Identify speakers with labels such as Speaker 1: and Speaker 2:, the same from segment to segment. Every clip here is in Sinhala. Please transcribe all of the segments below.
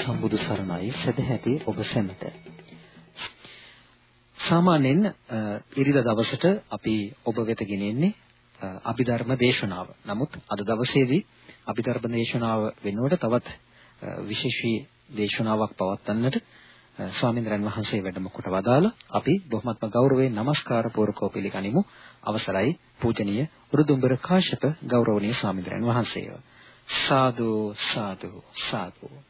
Speaker 1: සම්මා සම්බුදු සරණයි සදැහැති ඔබ සැමට. සාමාන්‍යයෙන් ඉරිදා දවසට අපි ඔබ වෙත ගෙනෙන්නේ අභිධර්ම දේශනාව. නමුත් අද දවසේදී අභිධර්ම දේශනාව වෙනුවට තවත් විශේෂී දේශනාවක් පවත්වන්නට ස්වාමීන් වහන්සේ වැඩම කොට වදාලා අපි බොහොමත්ම ගෞරවයෙන් নমස්කාර පූර්වකව පිළිගනිමු. අවසරයි පූජනීය උරුදුම්බර කාශ්‍යප ගෞරවනීය ස්වාමීන් වහන්සේව. සාදු සාදු සාදු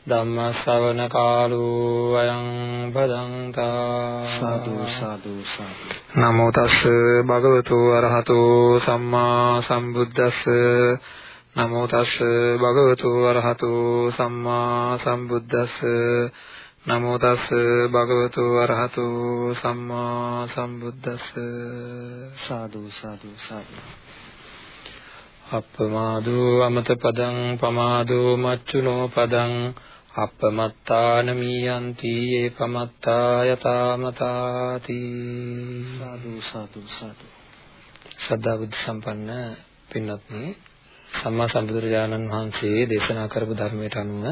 Speaker 2: ධම්ම ශ්‍රවණ කාලෝ අයං භදංතා
Speaker 1: සාදු සාදු සාදු.
Speaker 2: නමෝ තස් භගවතු අරහතෝ සම්මා සම්බුද්දස්ස. නමෝ තස් භගවතු අරහතෝ සම්මා සම්බුද්දස්ස. නමෝ තස් භගවතු අරහතෝ සම්මා සම්බුද්දස්ස.
Speaker 1: සාදු සාදු සාදු
Speaker 2: අප්පමාදෝ අමත පදං පමාදෝ මච්චුනෝ පදං අපමත්තාන මීයන්ති ඒ පමත්තා යතාමතාති
Speaker 1: සාදු සාදු සාදු.
Speaker 2: සද්ධා බුද්ධ සම්පන්න පින්වත්නි සම්මා සම්බුදුරජාණන් වහන්සේ දේශනා කරපු ධර්මයට අනුව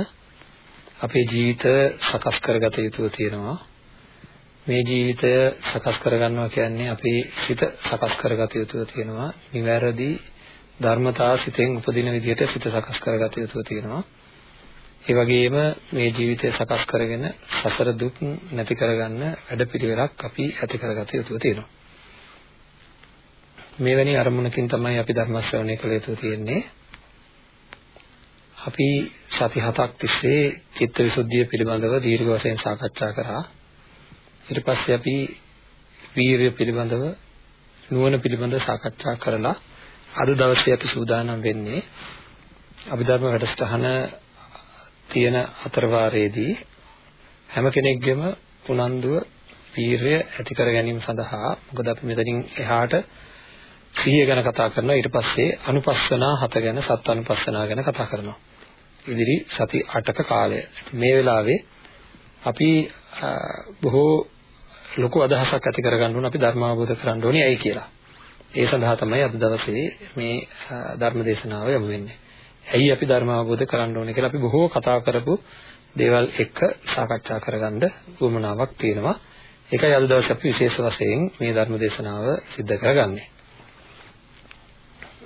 Speaker 2: අපේ ජීවිත සකස් කරගත යුතුව තියෙනවා. මේ ජීවිතය සකස් කරගන්නවා කියන්නේ අපේ සිත සකස් කරගත යුතුව තියෙනවා. නිවැරදි ධර්මතා සිතෙන් උපදින විදිහට සිත සකස් කරගත යුතුව තියෙනවා ඒ වගේම මේ ජීවිතය සකස් කරගෙන සසර දුක් නැති කරගන්න වැඩපිළිවෙලක් අපි ඇති කරගත යුතුව තියෙනවා. මේවැනි අරමුණකින් තමයි අපි ධර්ම ශ්‍රවණය කළ යුතු තියෙන්නේ. අපි සති හතක් තිස්සේ චිත්තවිසුද්ධිය පිළිබඳව දීර්ඝ වශයෙන් සාකච්ඡා කරා. ඊට පස්සේ අපි වීරිය පිළිබඳව නුවණ පිළිබඳව සාකච්ඡා කරලා අද දවසේ අපි සූදානම් වෙන්නේ අභිධර්ම වැඩසටහන තියෙන අතරවාරයේදී හැම කෙනෙක්ගේම උනන්දුව වීරය ඇති කර ගැනීම සඳහා මොකද අපි මෙතනින් එහාට සිහිය ගැන කතා කරනවා. ඊට පස්සේ අනුපස්සනා හත ගැන සත් අනුපස්සනා ගැන කතා කරනවා. ඉදිරි සති 8ක කාලය. මේ වෙලාවේ අපි බොහෝ ලොකු අදහසක් ඇති කරගන්න ඕන අපි ධර්ම අවබෝධ කරගන්න ඕනේ ඇයි කියලා. ඒ සඳහා තමයි අද දවසේ මේ ධර්ම දේශනාව යොමු වෙන්නේ. ඇයි අපි ධර්ම අවබෝධ කරගන්න ඕනේ කියලා අපි බොහෝ කතා කරපු දේවල් එක්ක සාකච්ඡා කරගන්න උවමනාවක් තියෙනවා. ඒකයි අද දවසේ අපි විශේෂ වශයෙන් මේ ධර්ම දේශනාව සිද්ධ කරගන්නේ.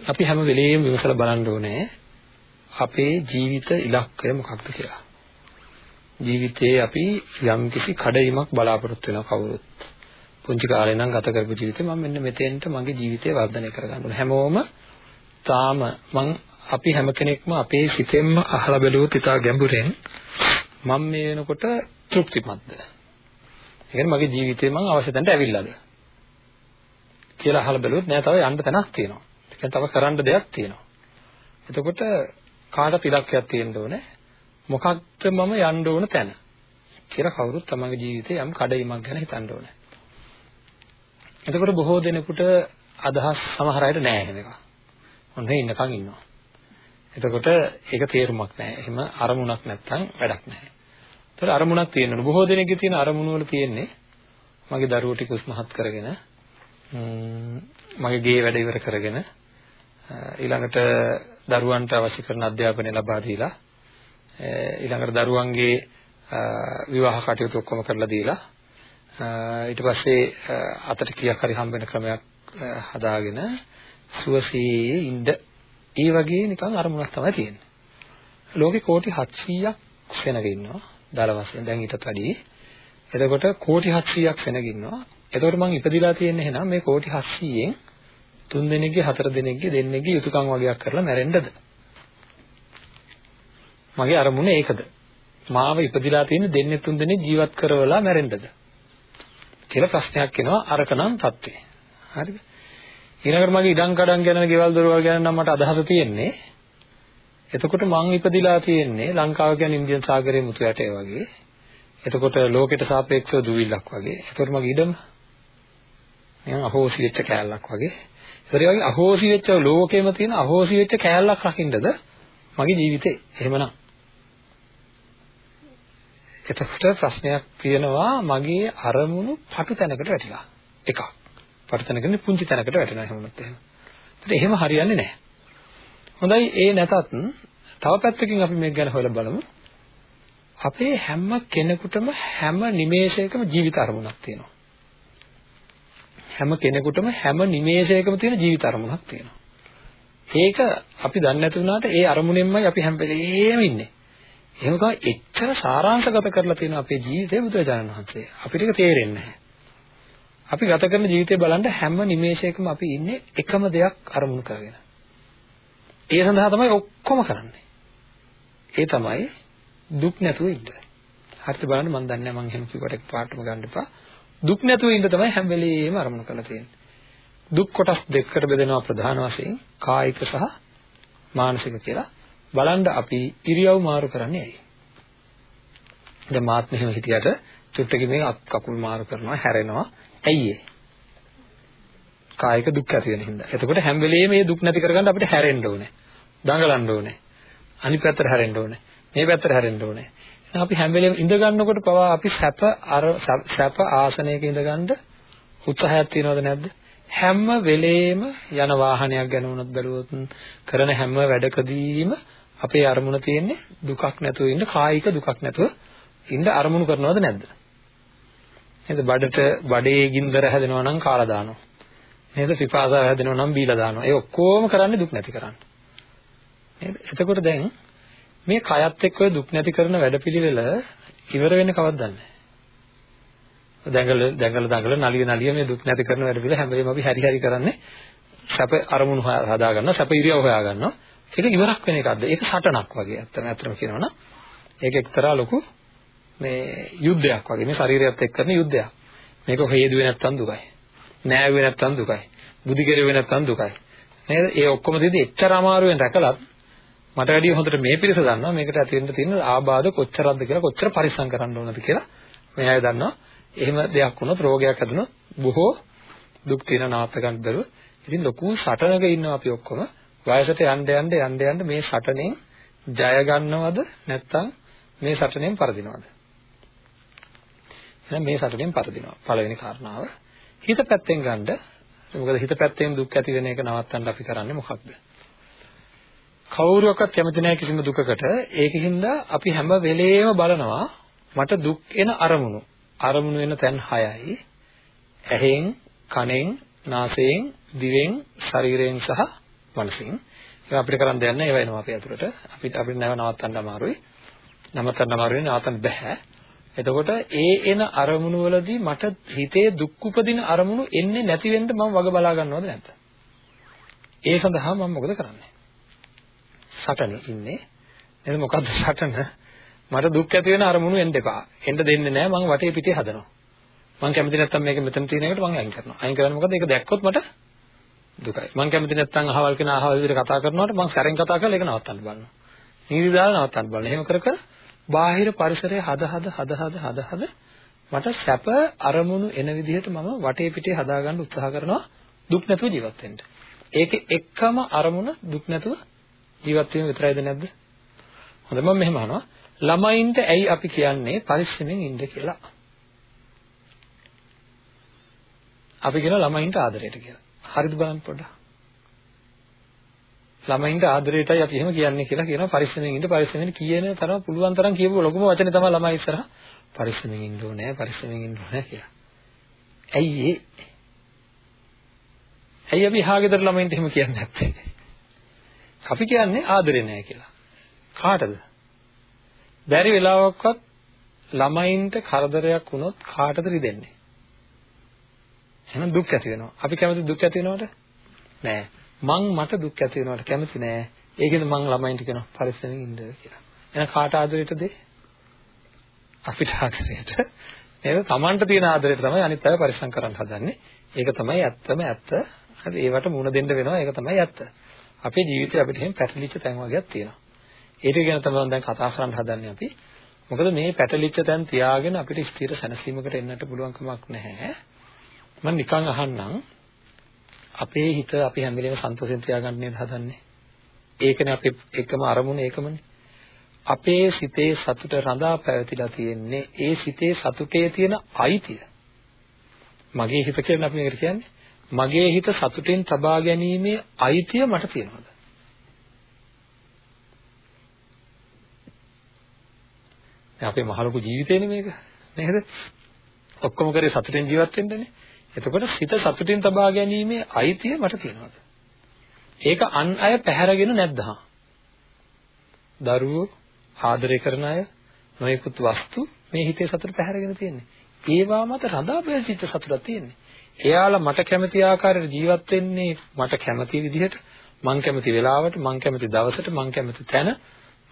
Speaker 2: අපි හැම වෙලෙම විමසලා බලන්න ඕනේ අපේ ජීවිත ඉලක්කය මොකක්ද කියලා. ජීවිතේ අපි යම්කිසි කඩයිමක් බලාපොරොත්තු වෙනවා කවුරුත්. පුංචි කාලේ නම් ගත කරපු ජීවිතේ මම මෙන්න මෙතෙන්ට මගේ ජීවිතය වර්ධනය කරගන්න ඕනේ. හැමෝම තාම මං අපි හැම කෙනෙක්ම අපේ සිතෙන්ම අහලා බැලුවොත් ඉතා ගැඹුරෙන් මම මේ වෙනකොට තෘප්තිමත්ද? ඒ කියන්නේ මගේ ජීවිතේ මම අවශ්‍ය තැනට ඇවිල්ලාද? කියලා අහලා බැලුවොත් නෑ තව යන්න තැනක් තියෙනවා. ඒ කියන්නේ තව කරන්න දෙයක් තියෙනවා. එතකොට කාට ඉලක්කයක් තියෙන්න ඕනේ? මොකක්ද මම යන්න ඕන තැන? කියලා කවුරුත් තමගේ ජීවිතේ යම් කඩයිමක් ගැන හිතන්න ඕනේ. එතකොට බොහෝ දෙනෙකුට අදහස් සමහර අයට නෑ එහෙම එකක්. ඔන්න ඉන්නකන් ඉන්නවා. එතකොට ඒක තේරුමක් නැහැ. එහෙම අරමුණක් නැත්තම් වැඩක් නැහැ. ඒතර අරමුණක් තියෙනවා. බොහෝ දෙනෙක්ගේ තියෙන අරමුණු වල තියෙන්නේ මගේ දරුවෝ ටික උස්මහත් කරගෙන මගේ ගේ වැඩ ඉවර කරගෙන ඊළඟට දරුවන්ට අවශ්‍ය කරන අධ්‍යාපනය ලබා දීලා ඊළඟට දරුවන්ගේ විවාහ කටයුතු ඔක්කොම කරලා දීලා ඊට පස්සේ අතට කීයක් හරි හම්බ වෙන ක්‍රමයක් හදාගෙන සුවසේ ඉඳ ඒ වගේ නිකන් අරමුණක් තමයි තියෙන්නේ. ලෝකේ කෝටි 700ක් සෙනග ඉන්නවා. දල වශයෙන් දැන් ඊටත් වැඩි. එතකොට කෝටි 700ක් සෙනග ඉන්නවා. එතකොට මම ඉපදිලා තියෙන්නේ එහෙනම් මේ කෝටි 700න් තුන් දෙනෙක්ගේ හතර දෙනෙක්ගේ දෙන්නෙක්ගේ යුතුයකම් වගේක් කරලා මැරෙන්නද? මගේ අරමුණ ඒකද? මාව ඉපදිලා තියෙන දෙන්නේ තුන් දෙනෙක් ජීවත් කරවලා මැරෙන්නද? කියලා ප්‍රශ්නයක් එනවා අරකනම් தත්ත්වේ. හරිද? ඊළඟට මගේ ඉඩම් කඩම් ගැන ගෙවල් දොරවල් ගැන නම් මට අදහස තියෙන්නේ. එතකොට මං ඉපදිලා තියෙන්නේ ලංකාව කියන්නේ ඉන්දියන් සාගරයේ මුතු ඇටය වගේ. එතකොට ලෝකෙට සාපේක්ෂව දුවිල්ලක් වගේ. එතකොට මගේ ඉඩම නිකන් අහෝසි වෙච්ච කෑල්ලක් වගේ. ඒතරේ වගේ අහෝසි වෙච්ච ලෝකෙම තියෙන අහෝසි වෙච්ච කෑල්ලක් රකින්නද මගේ ජීවිතේ. එහෙමනම් එතකොට ප්‍රශ්නයක් තියෙනවා මගේ අරමුණු පටු තැනකට වැටිලා. එකක්. පටු තැනකනේ පුංචි තැනකට වැටෙනවා එහෙම වුණොත් එහෙම. ඒත් එහෙම හරියන්නේ නැහැ. හොඳයි ඒ නැතත් තව පැත්තකින් අපි මේක ගැන හොයලා බලමු. අපේ හැම කෙනෙකුටම හැම නිමේෂයකම ජීවිත අරමුණක් තියෙනවා. හැම කෙනෙකුටම හැම නිමේෂයකම තියෙන ජීවිත අරමුණක් තියෙනවා. ඒක අපි දන්නේ නැති වුණාට ඒ අරමුණෙන්මයි අපි හැම වෙලේම ඉන්නේ. එහෙම තමයි එච්චර සාරාංශගත කරලා තියෙන අපේ ජීවිතය බුදුරජාණන් වහන්සේ. අපිට ඒක තේරෙන්නේ නැහැ. අපි ගත කරන ජීවිතය බලන්න හැම නිමේෂයකම අපි ඉන්නේ එකම දෙයක් අරමුණු කරගෙන. ඒ සඳහා තමයි ඔක්කොම කරන්නේ. ඒ තමයි දුක් නැතුව ඉන්න. හරියට බලන්න මම දන්නේ නැහැ මම එහෙම කිව්වට පාටම ගන්න එපා. දුක් නැතුව ඉන්න තමයි හැම වෙලෙම අරමුණු කරලා තියෙන්නේ. දුක් කොටස් දෙකකට බෙදෙනවා ප්‍රධාන වශයෙන් කායික සහ මානසික කියලා. බලන්න අපි ඉරියව් මාරු කරන්නේ ඇයි? දැන් මාත් මෙහෙම හිටියට චුට්ටකින් මේ අත් කකුල් මාරු කරනවා හැරෙනවා. ඇයි ඒ? කායික දුක් ඇති වෙන හින්දා. එතකොට හැම වෙලෙම මේ දුක් නැති කරගන්න අපිට හැරෙන්න ඕනේ. දඟලන්න ඕනේ. අනිත් පැත්තට හැරෙන්න ඕනේ. මේ පැත්තට හැරෙන්න ඕනේ. එහෙනම් අපි හැම වෙලෙම ඉඳ ගන්නකොට පවා අපි සැප අර සැප ආසනයක ඉඳ ගන්න උත්සාහයක් තියනවද නැද්ද? හැම වෙලෙම යන වාහනයක් ගැන වුණත් බැලුවොත් කරන හැම වැඩකදීම අපේ අරමුණ තියෙන්නේ දුකක් නැතුව ඉන්න කායික දුකක් නැතුව ඉන්න අරමුණු කරනවද නැද්ද? නේද බඩට බඩේ ගින්දර හැදෙනවා නම් කාලා දානවා. නේද පිපාසාව හැදෙනවා නම් බීලා දානවා. ඒ ඔක්කොම කරන්නේ දුක් නැති කරන්න. නේද? එතකොට දැන් මේ කයත් එක්ක ඔය දුක් නැති කරන වැඩපිළිවෙල ඉවර වෙන්නේ කවද්ද දන්නේ දැඟල දැඟල දඟල නලිය නලිය මේ දුක් නැති කරන වැඩපිළිවෙල හැම වෙලේම අපි හරි හරි කරන්නේ සැප අරමුණු හදා ගන්නවා සැප ඉරියව් හොයා ගන්නවා ඒක ඉවරක් වෙන එකක්ද? ඒක සටනක් වගේ. ඇත්තම ඇත්තම කියනවනම් ඒක එක්තරා ලොකු මේ යුද්ධයක් වගේ. මේ ශරීරයත් එක්ක කරන යුද්ධයක්. මේක හේදුවේ නැත්තම් දුකයි. නෑවුවේ නැත්තම් දුකයි. බුදි කෙරුවේ නැත්තම් දුකයි. නේද? ඒ ඔක්කොම දෙදී එච්චර අමාරුවෙන් රැකලත් මට වැඩිය හොඳට මේ පිරිස දන්නවා. මේකට ඇති වෙන්න තියෙන ආබාධ කොච්චරක්ද කියලා කොච්චර පරිස්සම් කරන්න ඕනද කියලා මේ අය දන්නවා. එහෙම දෙයක් වුණොත් රෝගයක් හැදුනොත් බොහෝ දුක් තියෙන නවත්ත ගන්න බැරුව ඉතින් ලොකු සටනක ඉන්නවා අපි ඔක්කොම. වයසට යන්න යන්න යන්න යන්න මේ සටනෙන් ජය ගන්නවද නැත්නම් මේ සටනෙන් පරදිනවද එහෙනම් මේ සටනෙන් පරදිනවා පළවෙනි කාරණාව හිත පැත්තෙන් ගන්න මොකද හිත පැත්තෙන් දුක් ඇති වෙන එක නවත්තන්න අපි කරන්නේ මොකක්ද කවුරුවක්වත් කැමති නැහැ කිසිම දුකකට. ඒකින්ද අපි හැම වෙලේම බලනවා මට දුක් එන අරමුණු. අරමුණු වෙන තැන් 6යි. ඇහෙන්, කනෙන්, නාසයෙන්, දිවෙන්, ශරීරයෙන් සහ මනසින්. ඒක අපිට කරන්න දෙයක් නැහැ. ඒව එනවා අපේ ඇතුළට. අපිට අපිට නැව නවත්තන්න අමාරුයි. නවත්තන්න අමාරුයි නවත්තන්න බෑ. එතකොට ඒ එන අරමුණු වලදී මට හිතේ දුක් උපදින අරමුණු එන්නේ නැති වෙන්න මම වග බලා ගන්නවද නැද්ද? ඒ සඳහා මම මොකද කරන්නේ? සටනේ ඉන්නේ. එහෙනම් මොකද්ද සටන? මට දුක් ඇති වෙන අරමුණු එන්න එපා. එන්න දෙන්නේ නැහැ මම වටේ පිටේ හදනවා. මම කැමති නැත්තම් මේක මෙතන තියෙන එකට මම අයින් කරනවා. අයින් කරන්නේ මොකද? ඒක දැක්කොත් මට දුකයි. මම කැමති නැත්තම් අහවල් කෙනා අහවල් විදිහට කතා කරනකොට මම සැරෙන් කතා කරලා ඒක නවත්තන්න බලනවා. නීති දාලා නවත්තන්න බලනවා. එහෙම කර කර බාහිර පරිසරය හද හද හද හද හද හද මට සැප අරමුණු එන විදිහට මම වටේ පිටේ හදාගන්න උත්සාහ කරනවා දුක් නැතුව ජීවත් වෙන්න. ඒකේ එකම අරමුණ දුක් නැතුව ජීවත් වීම විතරයිද නැද්ද? හොඳ මම මෙහෙම අහනවා. ළමයින්ට ඇයි අපි කියන්නේ පරිස්සමෙන් ඉන්න කියලා? අපි කියන ළමයින්ට ආදරයට කියලා. හරිද බලන්න පොඩ්ඩක්. ළමයින්ට ආදරයටයි අපි එහෙම කියන්නේ කියලා කියනවා පරිස්සමෙන් ඉන්න පරිස්සමෙන් කියන තරම පුළුවන් තරම් කියපු ලොකුම වචනේ තමයි ළමයි ඉස්සරහා පරිස්සමෙන් ඉන්න ඕනේ පරිස්සමෙන් ඉන්න ඕනේ කියලා. ඇයි ඒ? ඇයි අපි හාගෙදර ළමයින්ට එහෙම කියන්නේ නැත්තේ? අපි කියන්නේ ආදරේ නැහැ කියලා. කාටද? බැරි වෙලාවකවත් ළමයින්ට කරදරයක් වුණොත් කාටද රිදෙන්නේ? එහෙනම් දුක් ඇති වෙනවා. අපි කැමති දුක් ඇති වෙනවට? නෑ. මං මට දුක් ඇති වෙනවට කැමති නෑ. ඒකෙන්ද මං ළමයින්ට කියනවා පරිස්සමෙන් ඉන්න කියලා. එහෙනම් කාට ආදරයටද? අපිට ආදරයට. නේද? Tamanට තියෙන ආදරයට තමයි අනිත් අය පරිස්සම් කරන්න හදන්නේ. ඒක තමයි ඇත්තම ඇත්ත. හරි ඒවට මුණ දෙන්න වෙනවා. ඒක තමයි ඇත්ත. අපේ ජීවිතේ අපිට එහෙම පැටලිච්ච තැන් වගේක් තියෙනවා. ඒක ගැන තමයි දැන් කතා කරන්න හදන්නේ අපි. මොකද මේ පැටලිච්ච තැන් තියාගෙන අපිට ස්ථිර සැනසීමකට එන්නට පුළුවන් කමක් නැහැ. මම නිකන් අහන්නම් අපේ හිත අපි හැම වෙලේම සන්තෝෂෙන් තියාගන්න නේද හදන්නේ? ඒකනේ අපේ එකම අරමුණ ඒකමනේ. අපේ සිතේ සතුට රඳා පැවතිලා තියෙන්නේ ඒ සිතේ සතුටේ තියෙන අයිතිය. මගේ හිත කියලා අපි මේකට කියන්නේ. මගේ හිත සතුටින් තබා ගැනීමේ අයිතිය මට තියෙනවද? අපේ මහලොකු ජීවිතේනේ මේක. නේද? ඔක්කොම කරේ සතුටින් ජීවත් වෙන්නනේ. එතකොට සිත සතුටින් තබා ගැනීමේ අයිතිය මට තියෙනවද? ඒක අන් අය පැහැරගෙන නැද්දා? දරුවෝ ආදරය කරන අය නොයෙකුත් වස්තු මේ හිතේ සතුට පැහැරගෙන තියෙන්නේ. ඒවා මත රඳා බැසිච්ච සතුටක් තියෙන්නේ. එයාලා මට කැමති ආකාරයට ජීවත් වෙන්නේ මට කැමති විදිහට, මං කැමති වෙලාවට, මං කැමති දවසට, මං කැමති තැන,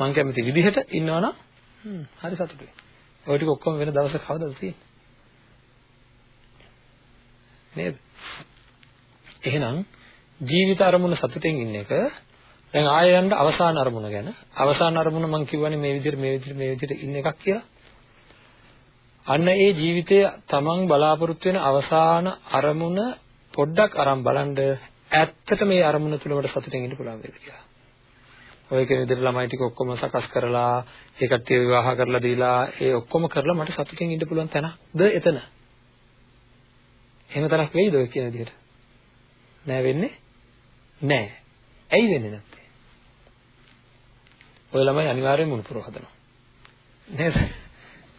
Speaker 2: මං කැමති විදිහට ඉන්නවනම් හ්ම් හරි සතුටුයි. ඔය ටික ඔක්කොම වෙන දවසක කවදාද තියෙන්නේ? නේද? එහෙනම් ජීවිත අරමුණ සතුටෙන් ඉන්න එක දැන් ආයෙ යන්න අවසාන අරමුණ ගැන අවසාන අරමුණ මම කියවනේ මේ විදිහට මේ විදිහට මේ විදිහට ඉන්න එකක් කියලා. අන්න ඒ ජීවිතයේ තමන් බලාපොරොත්තු වෙන අවසාන අරමුණ පොඩ්ඩක් අරන් බලන්න ඇත්තට මේ අරමුණ තුල මට සතුටින් ඉන්න පුළුවන් වේද කියලා. ඔය කියන විදිහට ළමයි ටික ඔක්කොම සකස් කරලා ඒ කට්ටිය විවාහ කරලා දීලා ඒ ඔක්කොම කරලා මට සතුටින් ඉන්න පුළුවන් තැනද එතන. එහෙම තරක් වෙයිද ඔය කියන විදිහට? නෑ වෙන්නේ නෑ. ඇයි වෙන්නේ නැත්තේ? ඔය ළමයි අනිවාර්යෙන්ම මුණුපුරව හදනවා. නේද?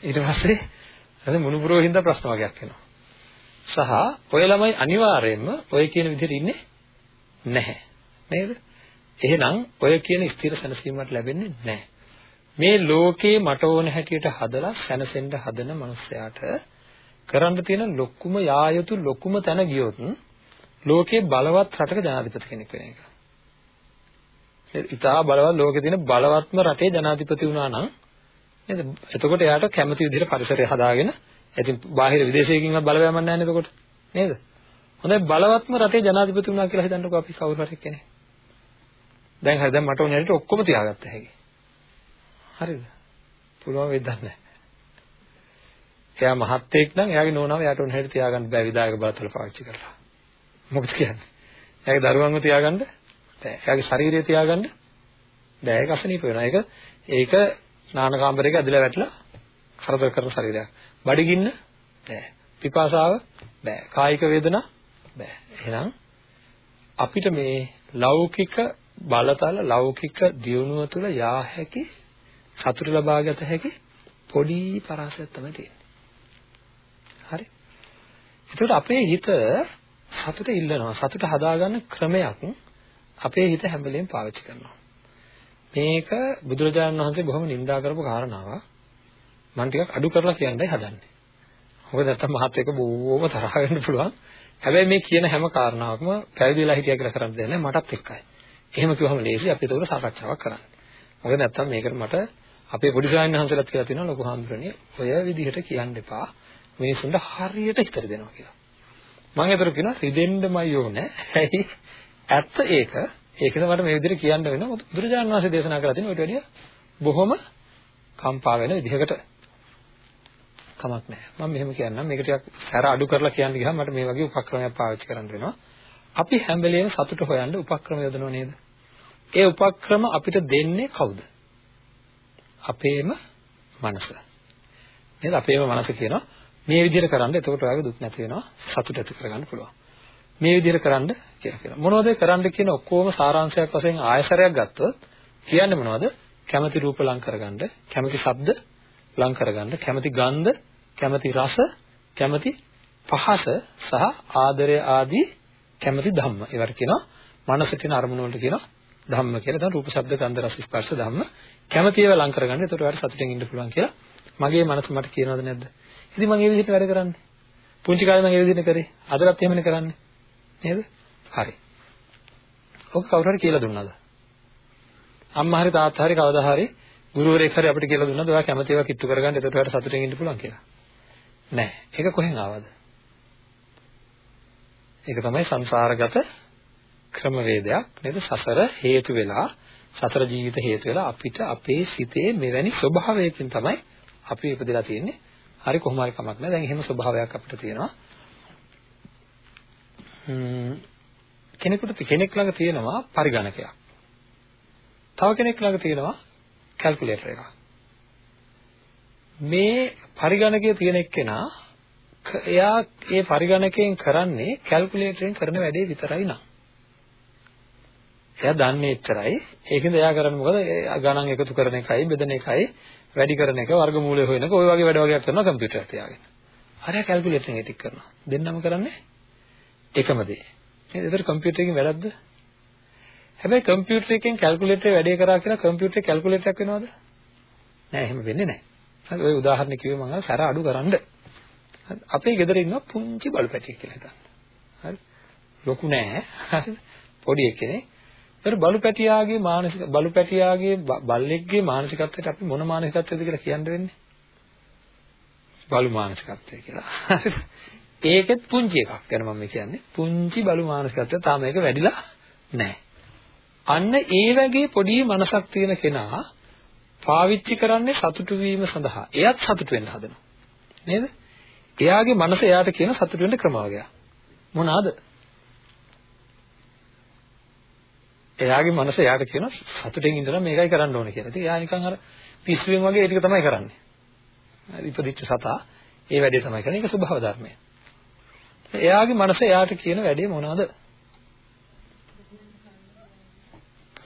Speaker 2: ඊට පස්සේ අද මුණුපුරව හින්දා ප්‍රශ්න වගේක් එනවා. සහ ඔය ළමයි අනිවාර්යෙන්ම ඔය කියන විදිහට ඉන්නේ නැහැ. නේද? එහෙනම් ඔය කියන ස්ථිර සැනසීමක් ලැබෙන්නේ නැහැ. මේ ලෝකේ මට ඕන හැටියට හදලා සැනසෙන්න හදන මනුස්සයාට කරන්න තියෙන ලොකුම යායුතු ලොකුම තැන ගියොත් ලෝකේ බලවත් රටක ජනාධිපති කෙනෙක් වෙන එක. ඉතා බලවත් ලෝකේ තියෙන බලවත්ම රටේ ජනාධිපති වුණා නම් නේද? එතකොට එයාට කැමති විදිහට පරිසරය හදාගෙන ඉතින් බාහිර විදේශයකින්වත් බලවෑමක් නැහැ නේද එතකොට? නේද? හොඳයි බලවත්ම රටේ ජනාධිපති වුණා කියලා හිතන්නකෝ අපි කවුරු හරි කෙනෙක්. දැන් හරි දැන් මට ඕනේ හැටියට ඔක්කොම තියාගත්ත හැකි. හරිද? පුළුවන් වෙද්ද නැහැ. එයා මහත්තයෙක් නම් එයාගේ නෝනාව එයාට ඕන හැටියට තියාගන්න බෑ විදායක බලතල පාවිච්චි කරලා. මොකද කියන්නේ? එයාගේ දරුවන්ව තියාගන්න බෑ. එයාගේ ශරීරය තියාගන්න බෑ. ඒක අසනීප වෙනවා. ඒක ඒක නාන කාමරයක ඇදලා වැටලා කරදර කරන ශරීරයක්. බඩගින්න බෑ. පිපාසාව බෑ. කායික වේදනා බෑ. එහෙනම් අපිට මේ ලෞකික බලතල ලෞකික දියුණුව තුළ යා හැකි සතුට ලබාගත හැකි පොඩි පරාසයක් තමයි තියෙන්නේ. හරි. ඒකට අපේ හිත සතුට ඉල්ලනවා. සතුට හදාගන්න ක්‍රමයක් අපේ හිත හැම වෙලෙම පාවිච්චි කරනවා. මේක බුදුරජාණන් වහන්සේ බොහොම නිඳා කරපු කාරණාවක්. මම ටිකක් අඩු කරලා කියන්නයි හදන්නේ. මොකද නැත්තම් මහත් එක බොහොම තරහ වෙන්න පුළුවන්. හැබැයි මේ කියන හැම කාරණාවක්ම පැවිදිලා හිටියා කියලා කරන්න දෙන්නේ මටත් එක්කයි. එහෙම කිව්වම ලේසි අපි ඒක සාකච්ඡාවක් කරන්න. මොකද නැත්තම් මේකට මට අපේ පොඩි ස්වාමීන් වහන්සේලාත් කියලා තියෙනවා ලොකු හාමුදුරනේ ඔය විදිහට කියන්න එපා. මිනිසුන්ට හරියට හිතට දෙනවා කියලා. මම ඒතර කියනවා රිදෙන්නමයි ඕනේ. ඇයි? ඇත්ත ඒක. ඒකද මට මේ විදිහට කියන්න වෙනවා. මොකද බුදුරජාණන් වහන්සේ දේශනා කරලා තියෙන ඔයිට වැඩිය බොහොම කම්පා වෙන විදිහකට කමක් නැහැ. මම මෙහෙම කියන්නම්. මේක ටිකක් සැර අඩු කරලා කියන්න ගියාම මට මේ වගේ උපක්‍රමයක් පාවිච්චි කරන්න වෙනවා. අපි හැම වෙලේම සතුට හොයන්න උපක්‍රම යොදනව නේද? ඒ උපක්‍රම අපිට දෙන්නේ කවුද? අපේම මනස. නේද? අපේම මනස කියනවා මේ විදිහට කරන්න එතකොට ඔයාගේ දුක් නැති වෙනවා සතුට ඇති කරගන්න පුළුවන්. මේ විදිහට කරන්න කියලා කියනවා. මොනවද කරන්න කියන ඔක්කොම සාරාංශයක් වශයෙන් ආයසරයක් ගත්තොත් කියන්නේ මොනවද? කැමැති රූප ලං කරගන්න, කැමැති ශබ්ද ලං කරගන්න, කැමැති ගන්ධ, කැමැති රස, කැමැති පහස සහ ආදරය ආදී කැමති ධම්ම. ඒවට කියනවා මනසට තියෙන අරමුණු වලට කියනවා ධම්ම කියලා. දැන් රූප, ශබ්ද, ගන්ධ, රස, ස්පර්ශ ධම්ම. කැමති ඒවා ලං කරගන්න. ඒකට ඔයාලට සතුටින් ඉන්න පුළුවන් කියලා මගේ මනස මට කියනවද නැද්ද? ඉතින් මම මේ විදිහට වැඩ කරන්නේ. පුංචි කාලේ මම මේ විදිහට කරේ. අදටත් එහෙමනේ කරන්නේ. නේද? හරි. ඔක කවුරු හරි කියලා දුන්නාද? අම්මා හරි තාත්තා හරි කවදා හරි ගුරුවරයෙක් හරි අපිට කියලා දුන්නාද ඔයා කැමති ඒවා කිට්ටු කරගන්න එතකොට ඔයාලට සතුටින් ඉන්න පුළුවන් කියලා? නැහැ. ඒක කොහෙන් ආවද? ඒක තමයි සංසාරගත ක්‍රමවේදයක් නේද සසර හේතු වෙලා සසර ජීවිත හේතු වෙලා අපිට අපේ සිතේ මෙවැනි ස්වභාවයකින් තමයි අපි ඉපදලා තියෙන්නේ හරි කොහොම හරි කමක් නැහැ දැන් එහෙම ස්වභාවයක් අපිට තියෙනවා කෙනෙකුට කෙනෙක් ළඟ තියෙනවා පරිගණකයක්. තව කෙනෙක් ළඟ තියෙනවා කැල්කියුලේටර් එකක්. මේ පරිගණකයේ තියෙන එක්කෙනා එයා ඒ පරිගණකයෙන් කරන්නේ කැල්කියුලේටරෙන් කරන වැඩේ විතරයි නං. එයා දන්නේ එච්චරයි. ඒකෙන්ද එයා කරන්නේ මොකද? ගණන් එකතු කරන එකයි, බෙදන එකයි, වැඩි කරන එක, වර්ගමූලය හොයන එක, ওই වගේ වැඩ වගේක් කරනවා කම්පියුටර් එකට තියාගෙන. අරයා කැල්කියුලේටරෙන් ඒක කරනවා. දෙන්නම කරන්නේ එකම දේ. නේද? ඒතර කම්පියුටර් එකකින් වැඩක්ද? හැබැයි කම්පියුටර් එකෙන් කැල්කියුලේටරේ වැඩේ කරා කියලා කම්පියුටරේ කැල්කියුලේටරයක් වෙනවද? නෑ එහෙම වෙන්නේ නෑ. හරි ඔය උදාහරණ කිව්වේ මම සැර අඩු කරන්න. අපේ ගෙදර ඉන්න පුංචි බලපැටියෙක් කියලා හිතන්න. හරි. ලොකු නෑ. හරිද? පොඩි එකනේ. ඒතර බලුපැටියාගේ මානසික බලුපැටියාගේ බල්ලෙක්ගේ මානසිකත්වයට අපි මොන මානසිකත්වයද කියලා කියන්න වෙන්නේ? බලු මානසිකත්වය කියලා. ඒකෙත් පුංචි එකක් ගැන මම කියන්නේ. පුංචි බලු මානසිකත්වය තාම ඒක වැඩිලා නැහැ. අන්න ඒ වගේ පොඩි මනසක් තියෙන කෙනා පාවිච්චි කරන්නේ සතුටු වීම සඳහා. එයත් සතුටු වෙන්න හදනවා. නේද? එයාගේ මනස එයාට කියන සතුටු වෙන්න ක්‍රමවගයක්. මොනවාද? එයාගේ මනස එයාට කියන සතුටෙන් ඉඳලා මේකයි කරන්න ඕනේ කියලා. ඉතින් එයා නිකන් අර පිස්සුවෙන් වගේ ඒ ටික තමයි කරන්නේ. හරි ඉපදිච්ච සතා ඒ වැඩේ තමයි කරන්නේ. ඒක ස්වභාව ධර්මය. එයාගේ මනස එයාට කියන වැඩේ මොනවද?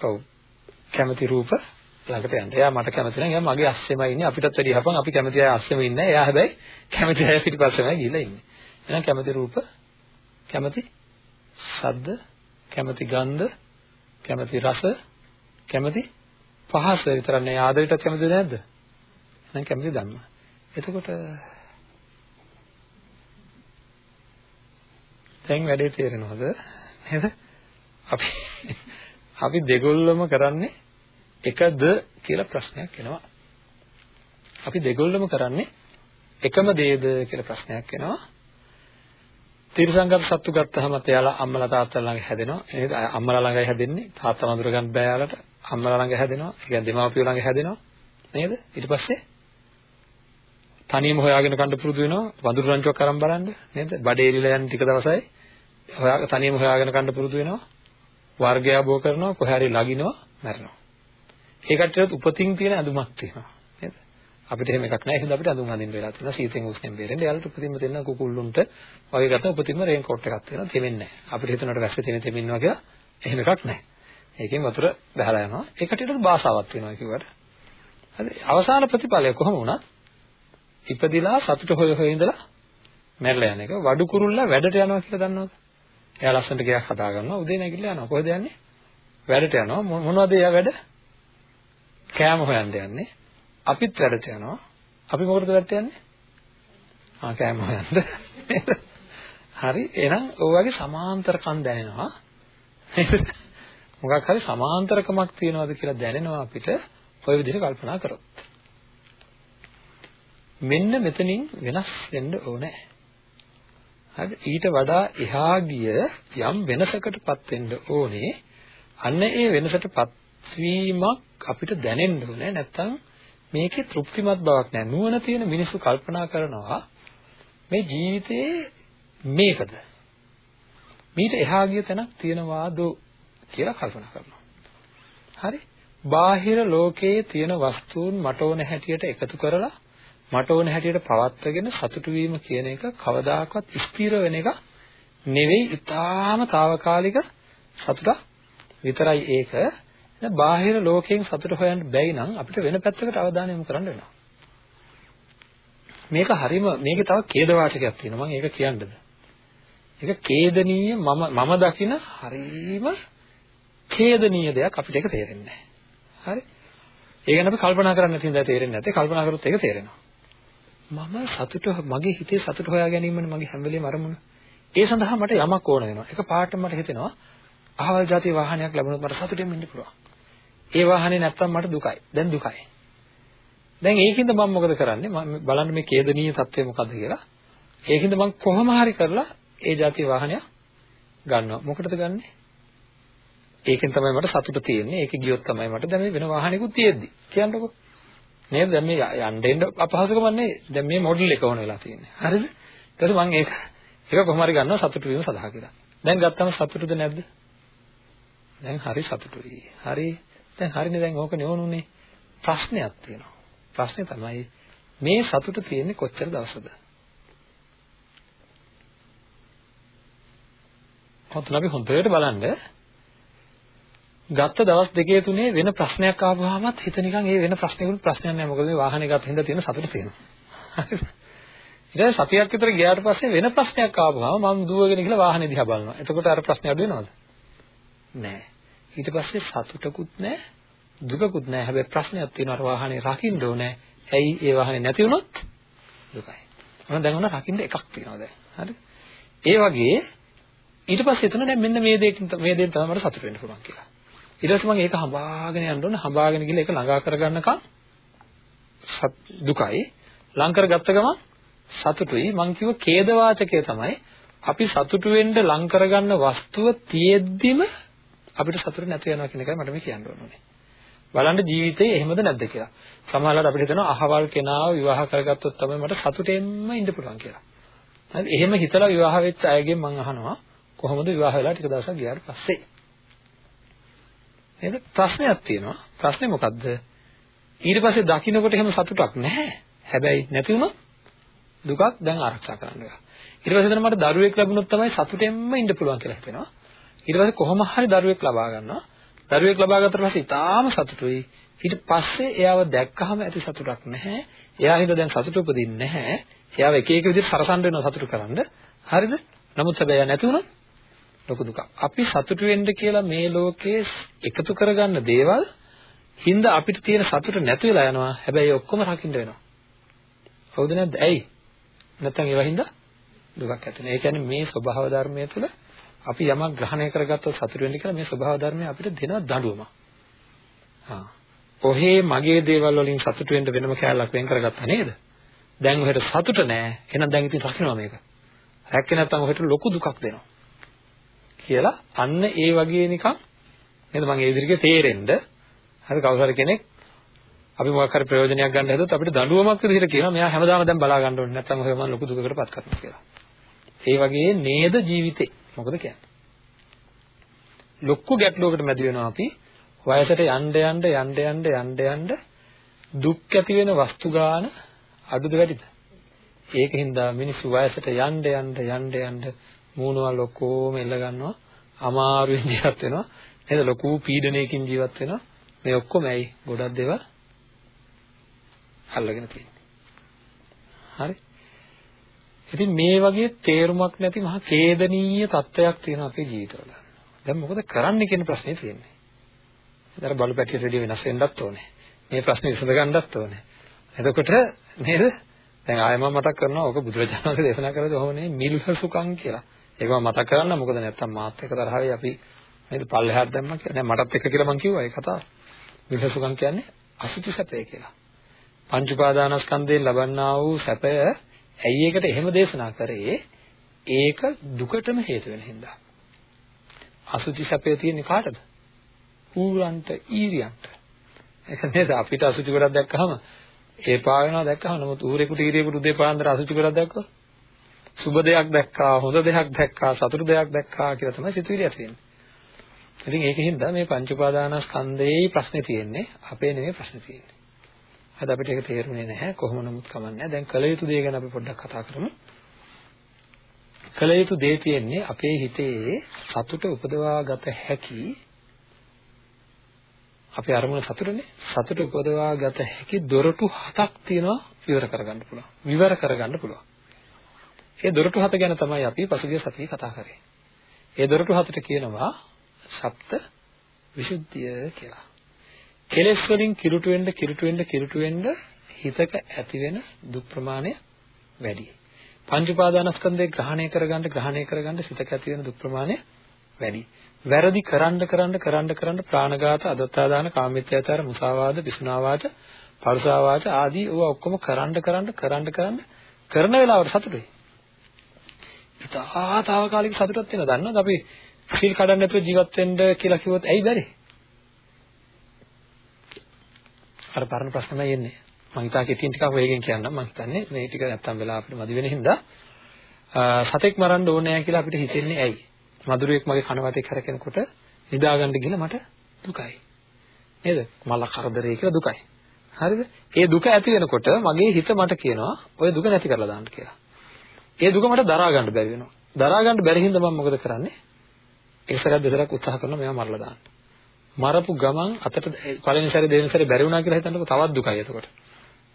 Speaker 2: ඔව්. කැමති රූප ළඟට යන්න. එයා මට කැමති නම් එයා මගේ අස්සෙමයි ඉන්නේ. අපිටත් වැඩි හපන් අපි කැමති අය අස්සෙම ඉන්නේ. එයා හැබැයි කැමති අය පිටිපස්සෙමයි ගිහිල්ලා ඉන්නේ. එහෙනම් කැමති රූප, කැමති ශබ්ද, කැමති ගන්ධ, කැමති රස, කැමති පහස විතරක් නේ ආදරයටත් කැමති නැද්ද? එහෙනම් කැමති ධම්ම. එතකොට දැන් වැඩේ තේරෙනවද? නේද? අපි අපි දෙගොල්ලම කරන්නේ එකද කියලා ප්‍රශ්නයක් එනවා. අපි දෙගොල්ලම කරන්නේ එකම දේද කියලා ප්‍රශ්නයක් එනවා. තිරසංගත සත්තු ගත්තහමත් එයාලා අම්මලා තාත්තලා ළඟ හැදෙනවා. නේද? අම්මලා ළඟයි හැදෙන්නේ. තාත්තා වඳුර ගන්න බෑ යාලට. අම්මලා ළඟ හැදෙනවා. ඒ කියන්නේ දෙමාපියෝ ළඟ හැදෙනවා. නේද? ඊට පස්සේ තනියම හොයාගෙන කන්න පුරුදු වෙනවා. වඳුරු රංචුවක් අරන් බලන්න. නේද? බඩේ එලිලා යන ටික දවසයි හොයා තනියම හොයාගෙන කන්න පුරුදු වෙනවා. වර්ගය බෝ කරනවා. කොහේ හරි ලගිනවා. මැරෙනවා. ඒ කට්ටියට උපතින් තියෙන අඳුමක් තියෙනවා. නේද? අපිට එහෙම එකක් නැහැ. ඒකද අපිට අඳුම් අඳින්න වෙලා තියෙනවා. සීතෙන් උස්නෙන් බේරෙන්න. එයාලට උපතින්ම තියෙන කුකුල්ලුන්ට වගේ ගත්තා උපතින්ම රේන් කෝට් එකක් තියෙනවා. තෙමෙන්නේ නැහැ. අපිට හිතනකොට වැස්ස තෙමෙ තෙමින්නවා කියලා එහෙම එකක් නැහැ. ඒකෙන් වතුර බහලා යනවා. ඒ කට්ටියට භාෂාවක් තියෙනවා කිව්වට. හරි. අවසාන ප්‍රතිඵලය කොහොම වුණත් ඉපදිලා සතුට හොය හොය ඉඳලා මැරලා යන එක. වඩු කුරුල්ලා වැඩට යනවා කියලා දන්නවද? එයා ලස්සනට ගයක් හදා ගන්නවා. උදේ නැගිටලා යනවා. කොහෙද යන්නේ? වැඩට යනවා. මොනවද එයා වැඩ? කෑම හොයන්න යන්නේ. අපිත් වැඩට යනවා. අපි මොකටද වැඩට යන්නේ? ආ කෑම හොයන්න. හරි. එහෙනම් ඔය වගේ සමාන්තරකම් දැනෙනවා. මොකක් හරි සමාන්තරකමක් තියනවාද කියලා දැනෙනවා අපිට ඔය විදිහට කල්පනා කරොත්. මෙන්න මෙතනින් වෙනස් වෙන්න ඕනේ. හරි ඊට වඩා එහා ගිය යම් වෙනසකටපත් වෙන්න ඕනේ. අන්න ඒ වෙනසටපත් වීමක් අපිට දැනෙන්න ඕනේ. නැත්තම් මේකේ තෘප්තිමත් බවක් නැහැ. නුවණ තියෙන මිනිස්සු කල්පනා කරනවා මේ ජීවිතේ මේකද? මීට එහා ගිය තැනක් තියනවාද කියලා කල්පනා කරනවා. හරි? බාහිර ලෝකයේ තියෙන වස්තුන් මට ඕන හැටියට එකතු කරලා මට ඕන හැටියට පවත්වාගෙන සතුටු වීම කියන එක කවදාකවත් ස්ථිර වෙන එක නෙවෙයි. ඊටාම తాවකාලික සතුටක් විතරයි ඒක. බාහිර ලෝකයෙන් සතුට හොයන්න බැයි නම් අපිට වෙන පැත්තකට අවධානය යොමු කරන්න වෙනවා. මේක හරීම මේකේ තව ඛේද වාචකයක් තියෙනවා. මම ඒක කියන්නද? ඒක ඛේදනීය මම මම දකින හරීම ඛේදනීය දෙයක් අපිට ඒක තේරෙන්නේ නැහැ. හරි? ඒ ගැන අපි කල්පනා කරන්න නැති ඉඳලා තේරෙන්නේ නැත්තේ කල්පනා කරොත් ඒක තේරෙනවා. මම සතුට මගේ හිතේ සතුට හොයා ගැනීමනේ මගේ හැම වෙලේම අරමුණ. ඒ සඳහා මට යමක් ඕන වෙනවා. එක පාටම මට හිතෙනවා අහවල් જાතිය වාහනයක් ලැබුණොත් මට සතුටින් ඉන්න පුළුවන්. ඒ වාහනේ නැත්තම් මට දුකයි. දැන් දුකයි. දැන් ඒකින්ද මම මොකද කරන්නේ? මම බලන්න මේ කේදනීය தත්ත්වය මොකද්ද කියලා. ඒකින්ද මම කොහොම හරි කරලා ඒ જાතිය වාහනය ගන්නවා. මොකටද ගන්නෙ? ඒකෙන් තමයි මට සතුට තියෙන්නේ. ඒකේ ගියොත් තමයි මට දැන් මේ වෙන වාහනයකුත් තියෙද්දි. කියන්නකෝ. නේද? දැන් මේ යන්න එන්න අපහසුකම නේ. දැන් මේ මොඩල් එක ඕන වෙලා තියෙන්නේ. හරිද? ඊට මම ඒක ඒක කොහොම හරි ගන්නවා සතුට වීම සඳහා කියලා. දැන් ගත්තම සතුටුද නැද්ද? දැන් හරි සතුටුයි. හරි. දැන් හරිනේ දැන් ඕක නෙවුනේ. ප්‍රශ්නයක් තියෙනවා. ප්‍රශ්නේ තමයි මේ සතුට තියෙන්නේ කොච්චර දවසද? හොතන අපි හොඳට බලන්න. ගත්ත දවස් දෙකේ තුනේ වෙන ප්‍රශ්නයක් ආවමත් හිත නිකන් ඒ වෙන ප්‍රශ්නයකට ප්‍රශ්නයක් නැහැ මොකද මේ වාහනේ ගත්ත හින්දා තියෙන සතුට තියෙනවා. හරිද? ඊට සතියක් විතර ගියාට පස්සේ වෙන ප්‍රශ්නයක් ආවම මම දුවගෙන ගිහලා වාහනේ දිහා බලනවා. එතකොට අර ප්‍රශ්නේ අඩු වෙනවද? නෑ. ඊට පස්සේ සතුටකුත් නෑ දුකකුත් නෑ හැබැයි ප්‍රශ්නයක් තියෙනවා අර වාහනේ රකින්න ඕනේ. ඇයි ඒ වාහනේ නැති වුණොත් දුකයි. මම දැන් උන රකින්න එකක් තියෙනවා දැන්. හරිද ඒ වගේ ඊට පස්සේ එතන දැන් මෙන්න මේ දෙයකින් මේ දෙයෙන් තමයි මට සතුට වෙන්න පුළුවන් කියලා. ඊට පස්සේ මම ඒක හඹාගෙන යන්න ඕන. හඹාගෙන ගිහලා ඒක ළඟා කරගන්නකම් දුකයි. ලං කරගත්ත ගමන් සතුටුයි. මං කිව්ව ඛේද වාචකය තමයි අපි සතුටු වෙන්න ලං කරගන්න වස්තුව තියෙද්දිම අපිට සතුට නැති වෙනවා කියන එකයි මට මේ කියන්න ඕනේ. බලන්න ජීවිතේ එහෙමද නැද්ද කියලා. සමහරවිට අපිට හිතෙනවා අහවල් කෙනාව විවාහ කරගත්තොත් තමයි මට සතුටෙන්ම ඉන්න පුළුවන් කියලා. හරි එහෙම හිතලා විවාහ වෙච්ච අයගෙන් මම අහනවා කොහොමද විවාහ වෙලා ටික දවසක් ගියාට පස්සේ නේද ප්‍රශ්නයක් තියෙනවා ප්‍රශ්නේ මොකද්ද ඊට පස්සේ දකින්නකොට එහෙම සතුටක් නැහැ හැබැයි නැති වුණොත් දුකක් දැන් ආරක්ෂා කරන්න වෙනවා ඊට පස්සේ එතන මට දරුවෙක් ලැබුණොත් තමයි සතුටෙන්ම ඉන්න පුළුවන් කියලා හිතෙනවා ඊට පස්සේ කොහොම හරි දරුවෙක් ලබා ගන්නවා දරුවෙක් ලබා ගත්තට පස්සේ ඊටාම සතුටුයි ඊට පස්සේ එයාව දැක්කහම ඇති සතුටක් නැහැ එයා හින්දා දැන් සතුට උපදින්නේ නැහැ එයාව එක එක විදිහට සරසන්න වෙනවා සතුට කරන්න හරිද නමුත් හැබැයි නැති වුණොත් ලොකු දුකක්. අපි සතුටු වෙන්න කියලා මේ ලෝකයේ එකතු කරගන්න දේවල් හින්දා අපිට තියෙන සතුට නැති වෙලා යනවා. හැබැයි ඔක්කොම රකින්න වෙනවා. හවුද නැද්ද? ඇයි? නැත්තම් ඒවා හින්දා දුකක් ඇති වෙනවා. ඒ කියන්නේ මේ ස්වභාව ධර්මය තුළ අපි යමක් ග්‍රහණය කරගත්තොත් සතුට වෙන්න කියලා මේ ස්වභාව ධර්මය අපිට දෙන දඬුවම. හා. ඔහේ මගේ දේවල් වලින් සතුට වෙන්න වෙනම කැලලක් වෙන් කරගත්තා නේද? දැන් ඔහෙට සතුට නැහැ. එහෙනම් දැන් ඉතින් රකින්නවා මේක. රැක්කේ නැත්නම් ඔහෙට ලොකු දුකක් දෙනවා. කියලා අන්න ඒ වගේ නිකන් නේද මම ඒ විදිහට තේරෙන්න හරි කවුරු හරි කෙනෙක් අපි මොකක් හරි ප්‍රයෝජනයක් ගන්න හැදුවොත් අපිට දඬුවමක් විදිහට කියනවා මෙයා හැමදාම දැන් බලා ගන්න ඕනේ නැත්නම් ඔය මම ලොකු දුකකටපත් කරනවා කියලා. ඒ වගේ නේද ජීවිතේ. මොකද කියන්නේ? ලොකු ගැටලුවකට මැදි වෙනවා අපි වයසට යන්න යන්න යන්න යන්න යන්න යන්න දුක් ඇති වෙන වස්තු ගාන අඩුද වැඩිද? ඒකින්ද මිනිස්සු වයසට යන්න යන්න යන්න යන්න මූණවල් ඔක්කොම එල්ල ගන්නවා. අමාරුවෙන් ජීවත් වෙනවා. නේද? ලොකු පීඩනයකින් ජීවත් වෙනවා. මේ ඔක්කොම ඇයි? ගොඩක් දේවල් අල්ලගෙන තියෙන්නේ. හරි? ඉතින් මේ වගේ තේරුමක් නැති මහා ඛේදනීය තත්වයක් තියෙනවා අපේ ජීවිතවල දැන් මොකද කරන්න කියන ප්‍රශ්නේ තියෙන්නේ ඒතර බලු පැටියට රෙඩි වෙනස් වෙන්නත් ඕනේ මේ ප්‍රශ්නේ විසඳ ගන්නත් ඕනේ එතකොට නේද දැන් ආයෙ මම මතක් කරනවා ඔක බුදුරජාණන් වහන්සේ දේශනා කරලා ඔහොම නේ මිල්හ සුඛං කියලා ඒක මම මතක් කරන්න මොකද නැත්තම් මාත් එක්ක තරහ වෙයි අපි නේද පල්ලෙහාට දැම්මා කියලා. නෑ මටත් එක්ක කියලා මම කිව්වා ඒ කතාව. විදසුකම් කියන්නේ අසුචි සැපය කියලා. පංච උපාදානස්කන්ධයෙන් ලබන්නා වූ සැපය ඇයි ඒකට එහෙම දේශනා කරේ? ඒක දුකටම හේතු වෙන හින්දා. අසුචි සැපය තියෙන්නේ කාටද? ඌරන්ට ඊරියන්ට. ඒක නේද අපිට අසුචි ගොඩක් දැක්කහම ඒ පා වෙනවා දැක්කහම නමුත් ඌරෙකුට ඊරියෙකුට උදේ පාන්දර අසුචි ගොඩක් දැක්කොත් සුබ දෙයක් දැක්කා හොඳ දෙයක් දැක්කා සතුටු දෙයක් දැක්කා කියලා තමයි සිතුවිලි ඇති වෙන්නේ. ඉතින් ඒකෙන් දා මේ පංච උපාදානස්කන්ධයේ ප්‍රශ්නේ තියෙන්නේ අපේ නෙමෙයි ප්‍රශ්නේ තියෙන්නේ. අද අපිට ඒක තේරුනේ නැහැ කොහොම නමුත් කමන්නේ. දැන් කල යුතු දේ ගැන අපි පොඩ්ඩක් කතා කරමු. කල යුතු දේ තියෙන්නේ අපේ හිතේ සතුට උපදවා ගත හැකි අපේ අරමුණ සතුටනේ සතුට උපදවා ගත හැකි දොරටු හතක් තියෙනවා විවර කරගන්න පුළුවන්. විවර කරගන්න පුළුවන්. ඒ දොරටු හත ගැන තමයි අපි පසුගිය සතියේ කතා කරේ. ඒ දොරටු හතට කියනවා සප්ත විසුද්ධිය කියලා. කෙලෙස් වලින් කිලුට වෙන්න කිලුට වෙන්න කිලුට වෙන්න හිතක ඇති වෙන දුක් ප්‍රමාණය වැඩි. පංච උපාදානස්කන්ධය ග්‍රහණය කරගන්න ග්‍රහණය කරගන්න සිතක ඇති වෙන දුක් ප්‍රමාණය වැඩි. වැරදි කරන්න කරන්න කරන්න කරන්න ප්‍රාණඝාත, අදත්තාදාන, කාමීත්‍යාචාර, මුසාවාද, විසුනාවාච, පරුසාවාච ආදී ඒවා ඔක්කොම කරන්න කරන්න කරන්න කරන්න කරන වෙලාවට සතුටුයි. ඉතා తాවකාලික සතුටක් තියෙනවා. දන්නවද අපි සීල් කඩන්න නැතුව ජීවත් වෙන්න කියලා කිව්වොත් ඇයි බැරි? අර පරණ ප්‍රශ්නමයි එන්නේ. මම හිතා කෙටියෙන් ටිකක් වේගෙන් කියන්නම්. මම හිතන්නේ මේ ටික නැත්තම් වෙලා අපිට මදි වෙන හින්දා සතෙක් මරන්න ඕනේ කියලා අපිට හිතෙන්නේ ඇයි? මధుරයක් මගේ කන වටේ කරකිනකොට නිදාගන්න ගිහලා මට දුකයි. නේද? මල කරදරේ කියලා දුකයි. හරිද? ඒ දුක ඇති වෙනකොට මගේ හිත මට කියනවා ඔය දුක නැති කරලා දාන්න කියලා. ඒ දුක මට දරා ගන්න බැරි වෙනවා. දරා ගන්න බැරි හින්දා මම මොකද කරන්නේ? ඒසරක් දෙසරක් උත්සාහ කරනවා මේවා මරලා දාන්න. මරපු ගමන් අතට පළවෙනි සැරේ දෙවෙනි සැරේ බැරි වුණා කියලා හිතනකොට තවත් දුකයි එතකොට.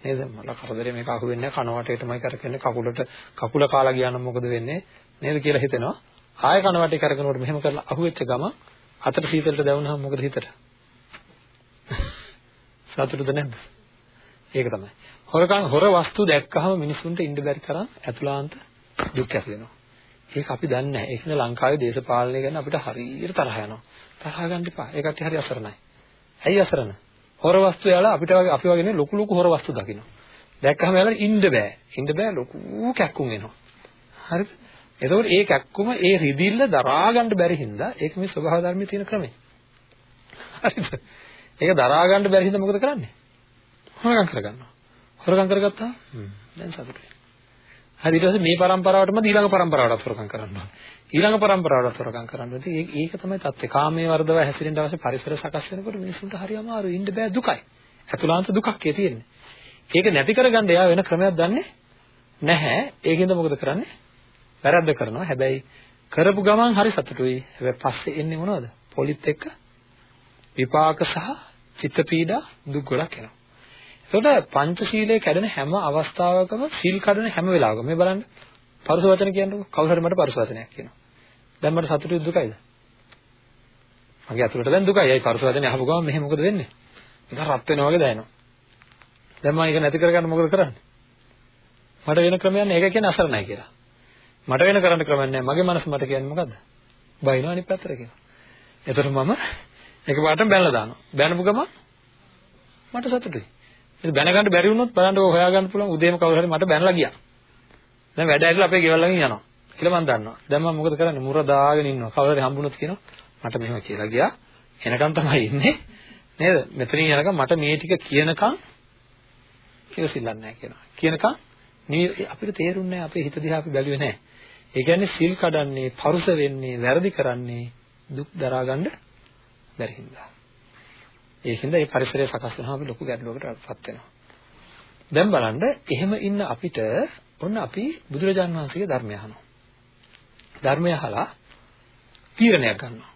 Speaker 2: නේද? මල කරදරේ මේක අහු වෙන්නේ කන වටේටමයි කරකෙන්නේ කකුලට කකුල කාලා ගියා නම් මොකද වෙන්නේ? නේද කියලා හිතෙනවා. ආය කන වටේ කරකනකොට මෙහෙම කරලා අහුවෙච්ච ගමන් අතට සීතලට දැවුනහම මොකද හිතට? සතුටුද නැද්ද? ඒක තමයි. හොරකම් හොර වස්තු දැක්කහම මිනිසුන්ට ඉන්න බැරි තරම් ඇතුළාන්ත දුක් ඇති වෙනවා. ඒක අපි දන්නේ නැහැ. ඒක නිසා ලංකාවේ දේශපාලනය ගැන අපිට හරියට තරහ යනවා. තරහ ගන්න එපා. ඒකට හරි අසරණයි. ඇයි අසරණ? හොර වස්තු යාලා අපිට වගේ අපි වගේ නේ ලොකු ලොකු හොර වස්තු දකින්න. දැක්කම යාලා ඉන්න බෑ. ඉන්න බෑ ලොකු කැක්කුම් එනවා. හරිද? එතකොට ඒ කැක්කුම ඒ රිදිල්ල දරා ගන්න බැරි හින්දා ඒක මේ ස්වභාව ධර්මයේ තියෙන ක්‍රමය. හරිද? ඒක දරා ගන්න බැරි හින්දා මොකද කරන්නේ? හොරගම් කරගන්නවා. හොරගම් කරගත්තා? හ්ම්. දැන් සතුටුයි. හරි ඊට පස්සේ මේ પરම්පරාවටම ඊළඟ પરම්පරාවටත් හොරගම් කරනවා. ඊළඟ પરම්පරාවට තොරගම් කරන්න. ඉතින් ඒක තමයි தත්ත්වය. කාමයේ වර්ධව හැසිරෙන්න අවශ්‍ය පරිසර සකස් වෙනකොට මිනිසුන්ට හරි අමාරුයි. ඉන්න බෑ දුකයි. අතුලාන්ත දුකක් ඒ තියෙන්නේ. ඒක නැති කරගන්න එයා වෙන ක්‍රමයක් දන්නේ නැහැ. ඒකෙන්ද මොකද කරන්නේ? වැරද්ද කරනවා. හැබැයි කරපු ගමන් හරි සතුටුයි. හැබැයි පස්සේ එන්නේ මොනවද? පොලිත් එක්ක විපාක සහ චිත්ත පීඩා දුක් ගොඩක් එනවා. එතකොට පංචශීලයේ කැඩෙන හැම අවස්ථාවකම සීල් කඩන හැම වෙලාවකම මේ බලන්න පරුස වචන කියන්නකො කවුරු හරි මට පරුස වචනයක් කියනවා දැන් මට සතුටුයි දුකයිද? මගේ අතුලට දැන් දුකයි. අයි පරුස වචනේ අහපු ගමන් මෙහෙ මොකද වෙන්නේ? නිකන් රත් වෙනවා වගේ දැනෙනවා. දැන් මම ඒක නැති කරගන්න මොකද කරන්නේ? මට වෙන ක්‍රමයක් නෑ. ඒක කියන්නේ අසරණයි කියලා. මට වෙන කරන්න ක්‍රමයක් නෑ. මගේ මනස මට කියන්නේ මොකද්ද? බයිනවා අනිත් පැත්තට කියලා. එතකොට මම ඒක පාටම බැලලා දානවා. බැනපු ගමන් මට සතුටුයි. ඒක දැනගන්න බැරි වුණොත් බලන්න ඔය හොයාගන්න පුළුවන් උදේම කවුරු හරි මට බැනලා ගියා. දැන් වැඩ ඇරිලා අපේ ගෙවල් ළඟින් යනවා. කියලා මම දන්නවා. දැන් මම මොකද කරන්නේ? මුර දාගෙන ඉන්නවා. කවුරු හරි හම්බුනොත් කියනවා මට මෙහෙම කියලා ගියා. එනකන් තමයි ඉන්නේ. නේද? මෙතනින් යනකම් මට මේ ටික කියනකම් ඉවසිල්ලක් නැහැ කියනවා. කියනකම් අපිට තේරුන්නේ නැහැ අපේ හිත දිහා අපි බැලුවේ නැහැ. ඒ කියන්නේ සිල් කඩන්නේ, පරුස වෙන්නේ, වැරදි කරන්නේ දුක් දරා ගන්න බැරි හින්දා. ඒකින්ද මේ පරිසරය සකස් වෙනවා අපි ලොකු ගැටලුවකටපත් වෙනවා. දැන් බලන්න එහෙම ඉන්න අපිට ඔන්න අපි බුදුරජාණන් වහන්සේගේ ධර්මය අහනවා. ධර්මය අහලා තීරණයක් ගන්නවා.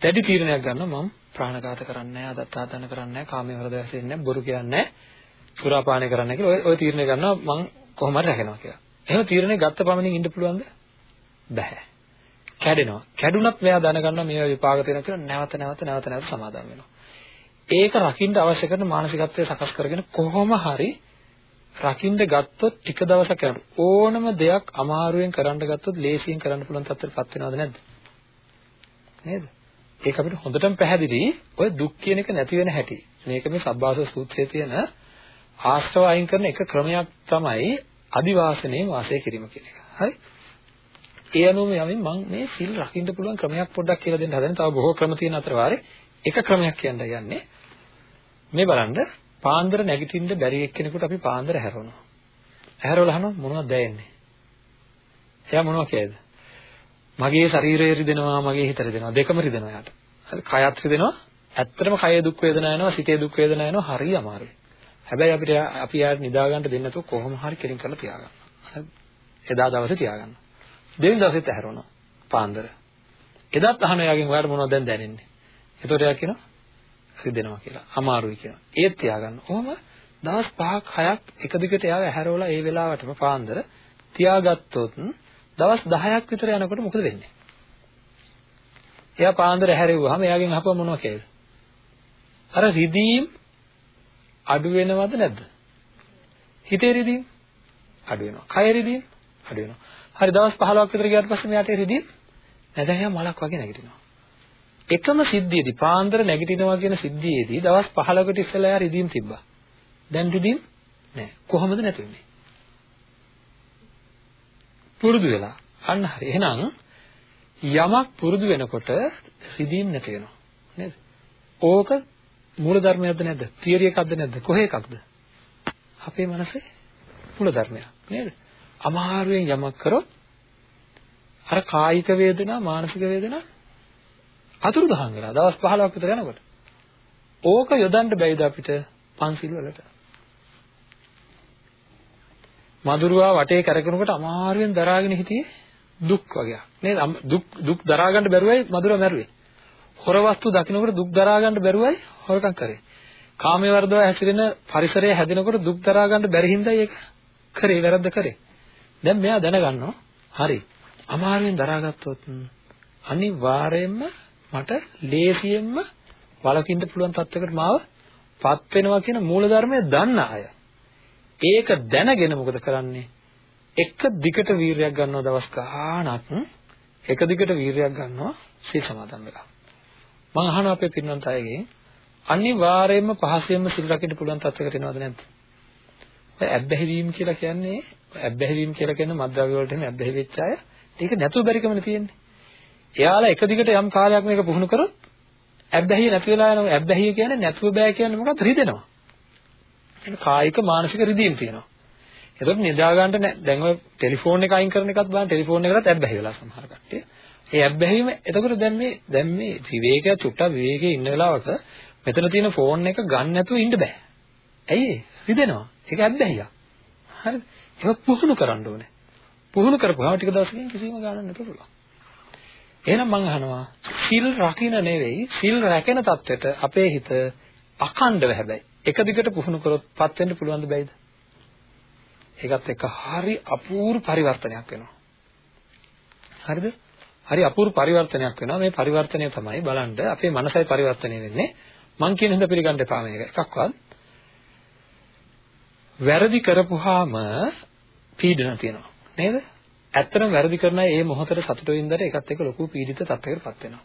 Speaker 2: දැඩි තීරණයක් ගන්නවා මම ප්‍රාණඝාත කරන්නේ නැහැ, අදත්තාතන කරන්නේ නැහැ, කාමයේ වරද වැසෙන්නේ නැහැ, බොරු කියන්නේ නැහැ, සුරාපානය කරන්නේ නැහැ කියලා ඔය ඔය තීරණය ගන්නවා මම කොහොම හරි රැකෙනවා කියලා. එහෙම තීරණය ගත්ත පමණින් ඉන්න පුළුවන්ද? බැහැ. කැඩෙනවා. කැඩුනත් මෙයා දැනගන්නවා මේවා විපාක තියෙනවා කියලා නැවත නැවත නැවත නැවත සමාදම් වෙනවා. ඒක රකින්න අවශ්‍ය කරන මානසිකත්වය සකස් කරගෙන කොහොම හරි රකින්න ගත්තොත් ටික දවසක් යනකොට ඕනම දෙයක් අමාරුවෙන් කරන්න ගත්තොත් ලේසියෙන් කරන්න පුළුවන් තත්ත්වයටපත් වෙනවද නැද්ද? නේද? ඒක අපිට හොඳටම පැහැදිලි. ඔය දුක් කියන එක නැති වෙන හැටි. මේක මේ සබ්බාස සූත්‍රයේ තියෙන ආශ්‍රව අයින් කරන එක ක්‍රමයක් තමයි අදිවාසනේ වාසය කිරීම කියන එක. හරි? ඒ අනුව යමින් මම මේ සිල් රකින්න පුළුවන් ක්‍රමයක් පොඩ්ඩක් කියලා දෙන්න හදන. තව බොහෝ ක්‍රම තියෙන අතර වාරේ එක ක්‍රමයක් කියන්න යන්නේ. මේ බලන්න පාන්දර නැගිටින්න බැරි එක්කෙනෙකුට අපි පාන්දර හැරවනවා. හැරවලා අහනවා මොනවද දැනෙන්නේ? එයා මොනවා කියයිද? මගේ ශරීරය රිදෙනවා, මගේ හිත රිදෙනවා, දෙකම රිදෙනවා යාට. හරි කයත් රිදෙනවා. ඇත්තටම කයේ දුක් වේදනා එනවා, සිතේ දුක් වේදනා එනවා, හරි අමාරුයි. හැබැයි අපිට අපි යාට නිදා ගන්න දෙන්නේ නැතුව කොහොම හරි කෙලින් කරලා තියාගන්න. හරි. එදා දවසේ තියාගන්න. දෙවෙනි දවසෙත් ඇහැරෙනවා පාන්දර. එදාත් අහන යාගෙන් ඔයාලට මොනවද දැන් දැනෙන්නේ? එතකොට එයා කියනවා රිදෙනවා කියලා. අමාරුයි කියනවා. ඒත් තියාගන්න. ඔහොම දවස් 5ක් 6ක් එක දිගට එයාව ඇහැරවලා ඒ වෙලාවටම පාන්දර තියාගත්තොත් දවස් 10ක් විතර යනකොට මොකද වෙන්නේ? එයා පාන්දර ඇහැරෙව්වහම එයාගෙන් අහපුවා මොනවා කියයිද? අර රිදීම් අඩු වෙනවද නැද්ද? හිතේ රිදීම් අඩු වෙනවා. කය රිදීම් අඩු වෙනවා. හරි දවස් 15ක් විතර ගියාට පස්සේ මෙයාට රිදීම් නැදහය මලක් වගේ නැගිටිනවා. එකම සිද්ධියේදී පාන්දර නැගිටිනවා කියන සිද්ධියේදී දවස් 15කට ඉස්සෙල්ලා යා රිදීම් තිබ්බා. දැන් රිදීම් නැහැ. කොහොමද නැති වෙන්නේ? පුරුදු වෙලා. අන්න හරි. එහෙනම් යමක් පුරුදු වෙනකොට රිදීම් නැති වෙනවා. නේද? ඕක මූල ධර්මයක්ද නැද්ද? තියරි එකක්ද නැද්ද? කොහේ එකක්ද? අපේ මනසේ මූල ධර්මයක් නේද? අමාරුවෙන් යමක් කරොත් අර කායික වේදනා මානසික වේදනා අතුරුදහන් වෙලා දවස් 15ක් විතර යනකොට. ඕක යොදන්න බැයිද අපිට පන්සිල් වලට? මధుරවා වටේ කරකිනකොට අමාරුවෙන් දරාගෙන හිටියේ දුක් වගේ. නේද? දුක් දුක් දරා ගන්න බැරුවයි මధుරව මැරුවේ. හොර වස්තු දකින්නකොට දුක් දරා ගන්න බැරුවයි හොරකම් කරේ. කාමයේ වර්ධව හැසිරෙන පරිසරය හැදෙනකොට දුක් දරා ගන්න බැරි හින්දා ඒක කරේ වැරද්ද කරේ. දැන් මෙයා දැනගන්නවා හරි. අමාරුවෙන් දරාගත්තොත් අනිවාර්යයෙන්ම මට ලේසියෙන්ම වළකින්න පුළුවන් තත්යකට මාව පත් වෙනවා කියන මූලධර්මය දන්න අය. ඒක දැනගෙන මොකද කරන්නේ? එක දිගට වීරයක් ගන්නවා දවස් ගාණක් එක දිගට වීරයක් ගන්නවා සීල් සමාදන් වෙලා. මම අහනවා අපේ පින්නන්ත අයගෙන් අනිවාර්යයෙන්ම පහසෙන්ම සිල් රකින්න පුළුවන් තත්යකට එනවද නැද්ද? ඔය ඇබ්බැහි වීම කියලා කියන්නේ ඇබ්බැහි වීම කියලා කියන්නේ මද්ද්‍රව්‍ය වලට එහෙම ඇබ්බැහි වෙච්ච අය ඒක නැතුව බැරිකමනේ තියෙන්නේ. එයාලා එක දිගට යම් කාලයක් මේක පුහුණු කරොත් ඇබ්බැහිය නැති වෙලා යනවා. ඇබ්බැහිය කියන්නේ නැතුව බෑ කියන්නේ මොකක්ද? රිදෙනවා. ඒක කායික මානසික රිදීම් තියෙනවා. එතකොට නිදා ගන්නට නෑ. දැන් ඔය ටෙලිෆෝන් එක අයින් කරන එකත් බලන්න ටෙලිෆෝන් එකකට ඇබ්බැහි වෙලා සමහර කට්ටිය. ඒ ඇබ්බැහිම එතකොට දැන් මේ දැන් මේ විවේකය චුට්ටක් විවේකයේ ඉන්න වෙලාවක මෙතන තියෙන ෆෝන් එක ගන්න නැතුව ඉන්න බෑ. ඇයි ඒ? රිදෙනවා. ඒක ඇබ්බැහියක්. හරිද? ඒක පුහුණු කරන්න ඕනේ. පුහුණු කරපුවාම ටික දවසකින් කිසිම ගානක් නැතුව පුළුවන්. එහෙනම් මම අහනවා සිල් රකින්න නෙවෙයි සිල් රැකෙන தත්වෙට අපේ හිත අඛණ්ඩව හැබැයි එක දිගට පුහුණු කරොත් පත් වෙන්න පුළුවන්ද බැයිද? ඒකත් එක්ක හරි අපූර්ව පරිවර්තනයක් වෙනවා. හරිද? හරි අපූර්ව පරිවර්තනයක් වෙනවා. මේ පරිවර්තනය තමයි බලන්න අපේ මනසයි පරිවර්තනය වෙන්නේ. මං කියන හින්දා පිළිගන්න එපා මේක. එකක්වත් වැරදි කරපුවාම පීඩන තියෙනවා. නේද? ඇත්තටම වැරදි කරන අය මේ මොහොතේ සතුට වින්දර ඒකත් එක්ක ලොකු පීඩිත තත්යකටපත් වෙනවා.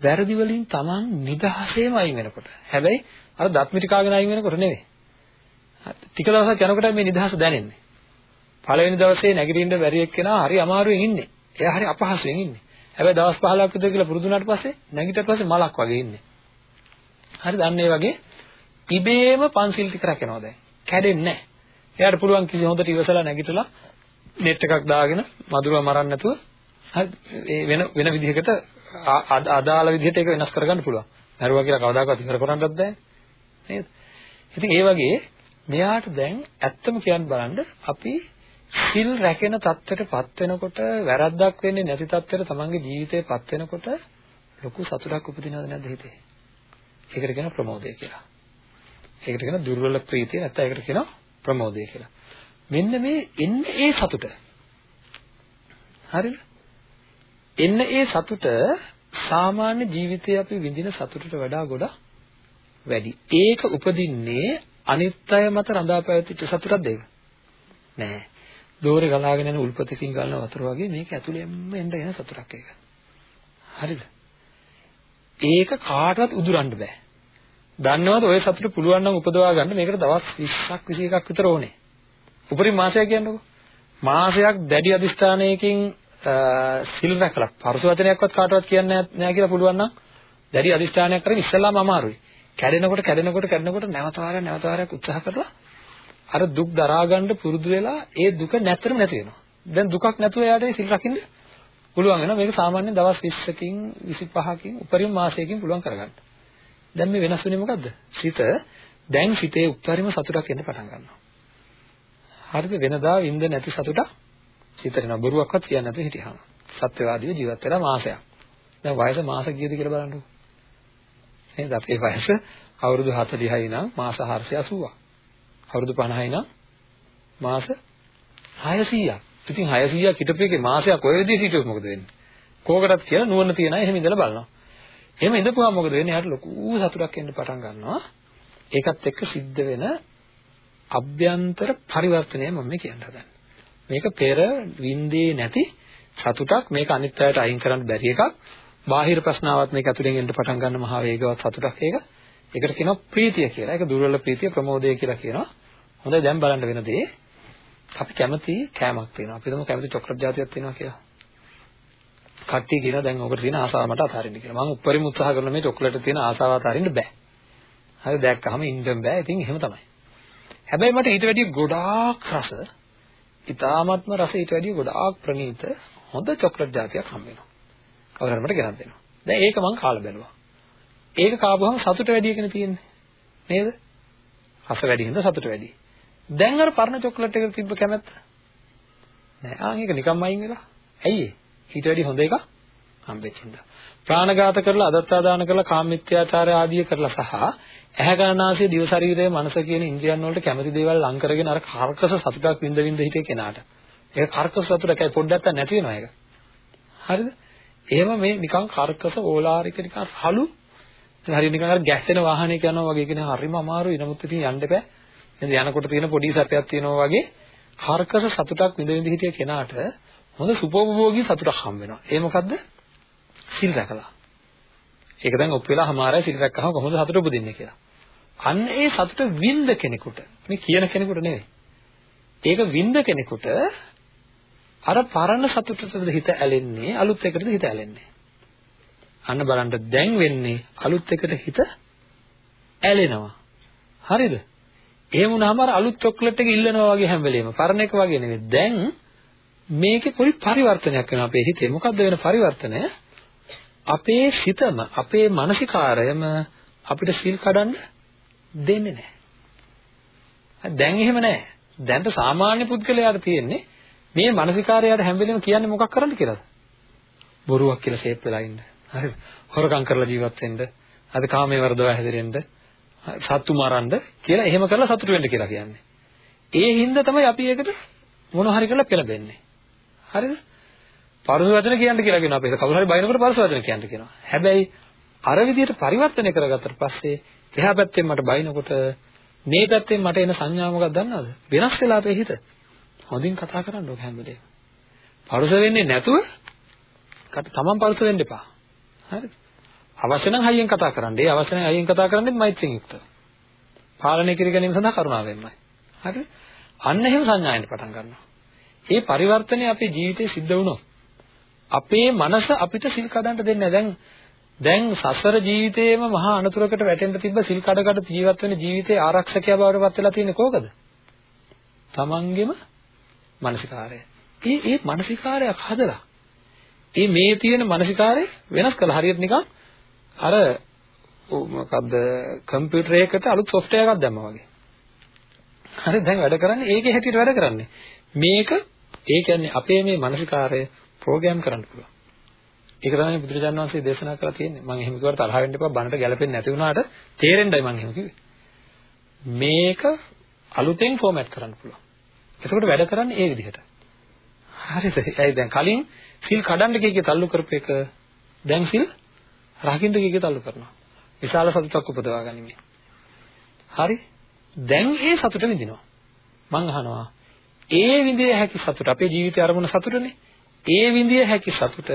Speaker 2: වැරදි වලින් Taman නිදහසේම අයින් වෙනකොට. හැබැයි අර දත් මිටි කාගෙන අයින් වෙනකොට නෙවෙයි. ටික දවසක් යනකොට මේ නිදහස දැනෙන්නේ. පළවෙනි දවසේ නැගිටින්න බැරි එක්කෙනා හරි අමාරුවෙන් ඉන්නේ. එයා හරි අපහසුයෙන් ඉන්නේ. හැබැයි දවස් 15ක් විතර කියලා පුරුදු වුණාට පස්සේ නැගිටට පස්සේ මලක් වගේ ඉන්නේ. හරිද? අන්න ඒ වගේ ඉබේම පන්සිල් ටික රැකෙනවා දැන්. කැඩෙන්නේ නැහැ. එයාට පුළුවන් කිසි හොඳට ඉවසලා නැගිටලා net එකක් දාගෙන මදුරුවා මරන්න නැතුව ඒ වෙන වෙන විදිහකට අදාළ විදිහට ඒක වෙනස් කරගන්න පුළුවන්. මරුවා කියලා කවදාකවත් ඉවර කරන්නවත් බෑ. නේද? ඉතින් ඒ වගේ මෙයාට දැන් ඇත්තම කියන්න බලන්න අපි සිල් රැකෙන தත්ත්වයටපත් වෙනකොට වැරද්දක් වෙන්නේ නැති தත්ත්වයට තමන්ගේ ජීවිතේපත් වෙනකොට ලොකු සතුටක් උපදිනවද නැද්ද හිතේ? ඒකට කියනවා ප්‍රමෝදය කියලා. ඒකට කියනවා දුර්වල ප්‍රීතිය නැත්නම් ඒකට කියනවා ප්‍රමෝදය කියලා. මෙන්න මේ එන්න ඒ සතුට. හරිද? එන්න ඒ සතුට සාමාන්‍ය ජීවිතයේ අපි විඳින සතුටට වඩා ගොඩක් වැඩි. ඒක උපදින්නේ අනිත් අය මත රඳා පැවතිච්ච සතුටක්ද ඒක? නෑ. දෝරේ ගලාගෙන යන උල්පතකින් ගලන වතුර වගේ මේක ඇතුළෙන්ම එන්න එන සතුටක් ඒක. හරිද? ඒක කාටවත් උදුරන්න බෑ. දන්නවද ඔය සතුට පුළුවන් නම් උපදවා ගන්න මේකට දවස් 20ක් 21ක් විතර ඕනේ. උපරිම මාසයක් කියන්නකෝ. මාසයක් දැඩි අදිස්ථානයකින් සිල් රැකලා පරස වචනයක්වත් කාටවත් කියන්නේ නැහැ කියලා පුළුවන් නම් දැඩි අදිස්ථානයක් කරගෙන ඉස්සෙල්ලාම අමාරුයි. කැඩෙනකොට කැඩෙනකොට කැඩෙනකොට නැවත වාරයක් නැවත වාරයක් උත්සාහ කරලා අර දුක් දරා ගන්න පුරුදු වෙලා ඒ දුක නැතරම නැති වෙනවා. දැන් දුකක් නැතුව එයාට සිල් රකින්න පුළුවන් වෙනවා. මේක සාමාන්‍යයෙන් දවස් 20කින් 25කින් උපරිම මාසයකින් පුළුවන් කරගන්න. දැන් මේ වෙනස් වෙන්නේ මොකද්ද? සිත දැන් සිතේ උපරිම සතුටක් එන්න පටන් ගන්නවා. හරිද? වෙනදා වින්ද නැති සතුටක් සිතට එනවා බොරුවක්වත් කියන්නේ නැතුව හිටියාම. සත්‍යවාදීව ජීවත් වෙලා මාසයක්. දැන් වයස මාස කීයද කියලා බලන්නකෝ. නේද අපේ වයස අවුරුදු 40යි නම් මාස 480ක් අවුරුදු 50යි නම් මාස 600ක් ඉතින් 600ක් හිටපේකේ මාසයක් ඔය විදිහට හිටියොත් මොකද වෙන්නේ? කෝකටත් කියලා නුවණ තියන අය එහෙම ඉඳලා බලනවා. එහෙම ඉඳපුවාම මොකද වෙන්නේ? එයාට ලොකු සතුටක් එන්න පටන් ගන්නවා. ඒකත් එක්ක සිද්ධ වෙන අභ්‍යන්තර පරිවර්තනය මම මේ කියන්න හදන්නේ. මේක පෙර වින්දේ නැති සතුටක් මේක අනිත් අයට අයින් කරන්න බැරි එකක්. බාහිර ප්‍රශ්නාවත් මේක ඇතුලෙන් එන්න පටන් ගන්න මහා වේගවත් සතුටක් ඒක. ඒකට කියනවා ප්‍රීතිය කියලා. ඒක දුර්වල ප්‍රීතිය ප්‍රමෝදය කියලා කියනවා. හොඳයි දැන් බලන්න වෙන දේ. අපි කැමති කෑමක් තියෙනවා. අපි හිතමු කැමති චොක්ලට් ජාතියක් තියෙනවා කියලා. කට්ටිය කියනවා දැන් ඔකට තියෙන ආසාව මට අතාරින්න කියලා. මම උපරිම උත්සාහ කරන මේ චොක්ලට් තියෙන ආසාව අතාරින්න බෑ. හරි දැක්කහම ඉන්න බෑ. ඉතින් එහෙම තමයි. හැබැයි මට ඊට වැඩිය ගොඩාක් රස, ඊ타ත්ම රස ඊට වැඩිය ගොඩාක් ප්‍රණීත හොඳ චොක්ලට් ජාතියක් හම්බ වෙනවා. කවුරු හරි මට ගෙනත් දෙනවා. දැන් ඒක මං කාලා බැලුවා. ඒක කාපුවම සතුට වැඩි එකනේ තියෙන්නේ. නේද? රස වැඩි හින්දා සතුට වැඩි. දැන් අර පරණ චොක්ලට් එක තිබ්බ කැමැත්ත නෑ. ආන් ඒක නිකම්ම අයින් වෙලා. ඇයි ඒ? ඊට වැඩි හොඳ එකක් හම්බෙච්ච හින්දා. ප්‍රාණඝාත කරලා අදත්තාදාන කරලා කාමමිත්‍යාචාරය ආදිය කරලා සහ ඇහැ ගන්නාසය දිව ශරීරය මනස කියන ඉන්ද්‍රියන් වලට කැමති දේවල් ලං කරගෙන අර කර්කස සතුටක් විඳ විඳ හිටිය කෙනාට. ඒක කර්කස සතුටකයි පොඩ්ඩක් නැති වෙනවා ඒක. හරිද? එහෙම මේ නිකන් කර්කස ඕලාරික නිකන් හලු හරිය නිකන් අර ගැස්සෙන වාහනයක යනවා වගේ කියන හරිම අමාරුයි. නමුත් ඉතින් යන්න බෑ. නේද යනකොට තියෙන පොඩි සැපයක් තියෙනවා වගේ කර්කස සතුටක් විඳ විඳ හිටිය කෙනාට හොඳ සුපෝපභෝගී සතුටක් හම් වෙනවා. ඒ මොකද්ද? සිල් රැකලා. ඒක දැන් ඔප් වෙලා හමාරයි සිල් රැක්කහම කොහොමද සතුට උපදින්නේ කියලා. අන්න ඒ සතුට විඳ කෙනෙකුට මේ කියන කෙනෙකුට නෙවෙයි. ඒක විඳ කෙනෙකුට අර පරණ සතුටටද හිත ඇලෙන්නේ අලුත් එකටද හිත ඇලෙන්නේ. අන්න බලන්න දැන් වෙන්නේ අලුත් එකට හිත ඇලෙනවා. හරිද? එහෙම වුණාම අර අලුත් චොක්ලට් එක ඉල්ලනවා වගේ හැම වෙලේම පරණ එක වගේ නෙවෙයි. දැන් මේකේ පොඩි පරිවර්තනයක් වෙනවා අපේ හිතේ. මොකද්ද වෙන පරිවර්තනය? අපේ සිතම අපේ මානසිකාරයම අපිට සිල් කඩන්න දෙන්නේ නැහැ. දැන් එහෙම නැහැ. දැන්ට සාමාන්‍ය පුද්ගලයාට තියෙන්නේ මේ මානසිකාරයට හැම වෙලෙම කියන්නේ මොකක් කරන්න කියලාද? බොරුවක් කියලා ෂේප් වෙලා ඉන්න. හරිද? හොරකම් කරලා ජීවත් වෙන්න. අද කාමයේ වර්ධව හැදෙන්න. සත්තු මරන්න කියලා එහෙම කරලා සතුට වෙන්න කියලා කියන්නේ. ඒ හින්දා තමයි අපි ඒකට මොන හරි කරලා පෙළඹෙන්නේ. හරිද? පරස වචන කියන්න කියලා කියනවා අපි. කවුරු හරි බයිනකොට පරස වචන කියන්න කියනවා. හැබැයි අර විදිහට පරිවර්තනය කරගත්තට පස්සේ එහා පැත්තෙන් මට බයිනකොට මේ පැත්තෙන් මට එන සංඥා මොකක්ද දන්නවද? වෙනස් වෙලා අපේ හිත. හොඳින් කතා කරන්න ඕක හැම වෙලේම. පරස වෙන්නේ නැතුව කට තමන් පරස වෙන්න එපා. හරිද? අවශ්‍ය නම් හයියෙන් කතා කරන්න. ඒ අවශ්‍ය නම් හයියෙන් කතා කරන්නේ මෛත්‍රියෙන් යුක්තව. පාලනය කර ගැනීම සඳහා කරුණාවෙන්මයි. හරිද? අන්න එහෙම සංඥාවෙන් පටන් ගන්නවා. මේ පරිවර්තනය අපේ ජීවිතේ සිද්ධ වුණොත් අපේ මනස අපිට සිල් කඩන්න දෙන්නේ දැන් දැන් සසර ජීවිතේම මහා අනතුරකට වැටෙන්න තිබ්බ සිල් කඩකට ජීවත් වෙන ජීවිතේ ආරක්ෂකයා බවට පත් වෙලා තියෙන්නේ කොහොමද? තමන්ගේම මානසිකාරය. ඒ ඒ මානසිකාරයක් හදලා ඒ මේ තියෙන මානසිකාරය වෙනස් කළා හරියට නිකන් අර මොකද්ද කම්පියුටර් එකකට අලුත් සොෆ්ට්වෙයාර් එකක් දැම්මා වගේ. හරි දැන් වැඩ කරන්නේ ඒකේ හැටියට වැඩ කරන්නේ. මේක ඒ කියන්නේ අපේ මේ මානසිකාරය ප්‍රෝග්‍රෑම් කරන්න පුළුවන්. ඒක තමයි බුදුරජාණන් වහන්සේ දේශනා කරලා තියෙන්නේ. මම එහෙම කිව්වට තරහ වෙන්න එපා. බණට ගැලපෙන්නේ නැති වුණාට තේරෙන්නයි මම එහෙම කිව්වේ. මේක අලුතෙන් ෆෝමැට් කරන්න පුළුවන්. එතකොට වැඩ කරන්නේ ඒ විදිහට. හරිද? ඒයි දැන් කලින් සිල් කඩන්න කීකේ තල්ලු කරපු එක දැන් සිල් රකින්න කීකේ තල්ලු කරනවා. විශාල සතුටක් උපදවා ගනිමින්. හරි? දැන් ඒ සතුට විඳිනවා. මං අහනවා ඒ විඳිය හැකි සතුට අපේ ජීවිතය අරමුණ සතුටනේ. ඒ විඳිය හැකි සතුට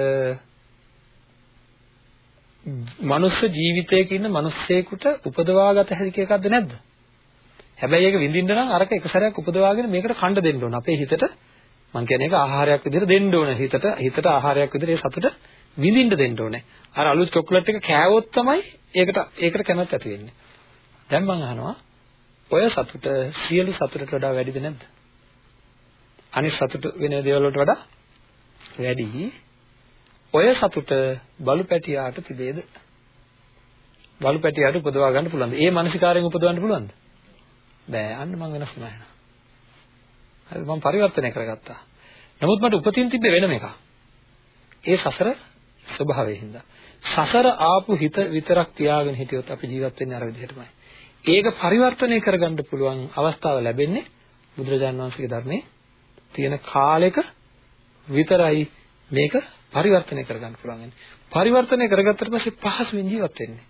Speaker 2: මනුස්ස ජීවිතයක ඉන්න මිනිස්සෙකුට උපදවාගත හැකි එකක්ද නැද්ද? හැබැයි ඒක විඳින්න නම් අරක එක සැරයක් උපදවාගෙන මේකට කණ්ඩ දෙන්න ඕන. අපේ හිතට මං කියන්නේ ඒක ආහාරයක් විදිහට දෙන්න ඕන. හිතට හිතට ආහාරයක් විදිහට ඒ සතුට විඳින්න දෙන්න ඕනේ. අර අලුත් චොක්ලට් එක කෑවොත් තමයි ඒකට ඒකට කැමැත්ත ඇති වෙන්නේ. දැන් මං අහනවා ඔය සතුට සියලු සතුටට වඩා වැඩිද නැද්ද? අනිත් සතුට වෙන දේවල් වලට වඩා වැඩි. ඔය සතුට බලු පැටියාට තිබේද? බලු පැටියාට උපදවා ගන්න පුළුවන්ද? ඒ මානසිකාරයෙන් උපදවන්න පුළුවන්ද? බෑ. අන්න මං වෙනස් වුණා එහෙනම්. හරි මම පරිවර්තනය කරගත්තා. නමුත් මට උපතින් තිබ්බ වෙනම එකක්. ඒ සසර ස්වභාවයෙන් හින්දා. සසර ආපු හිත විතරක් තියාගෙන හිටියොත් අපි ජීවත් වෙන්නේ අර විදිහටමයි. ඒක පරිවර්තනය කරගන්න පුළුවන් අවස්ථාව ලැබෙන්නේ බුදුරජාණන් වහන්සේගේ ධර්මයේ තියෙන කාලෙක විතරයි මේක පරිවර්තනය කරගන්න පුළුවන්. පරිවර්තනය කරගත්තට පස්සේ පහසුවෙන් ජීවත් වෙන්නේ.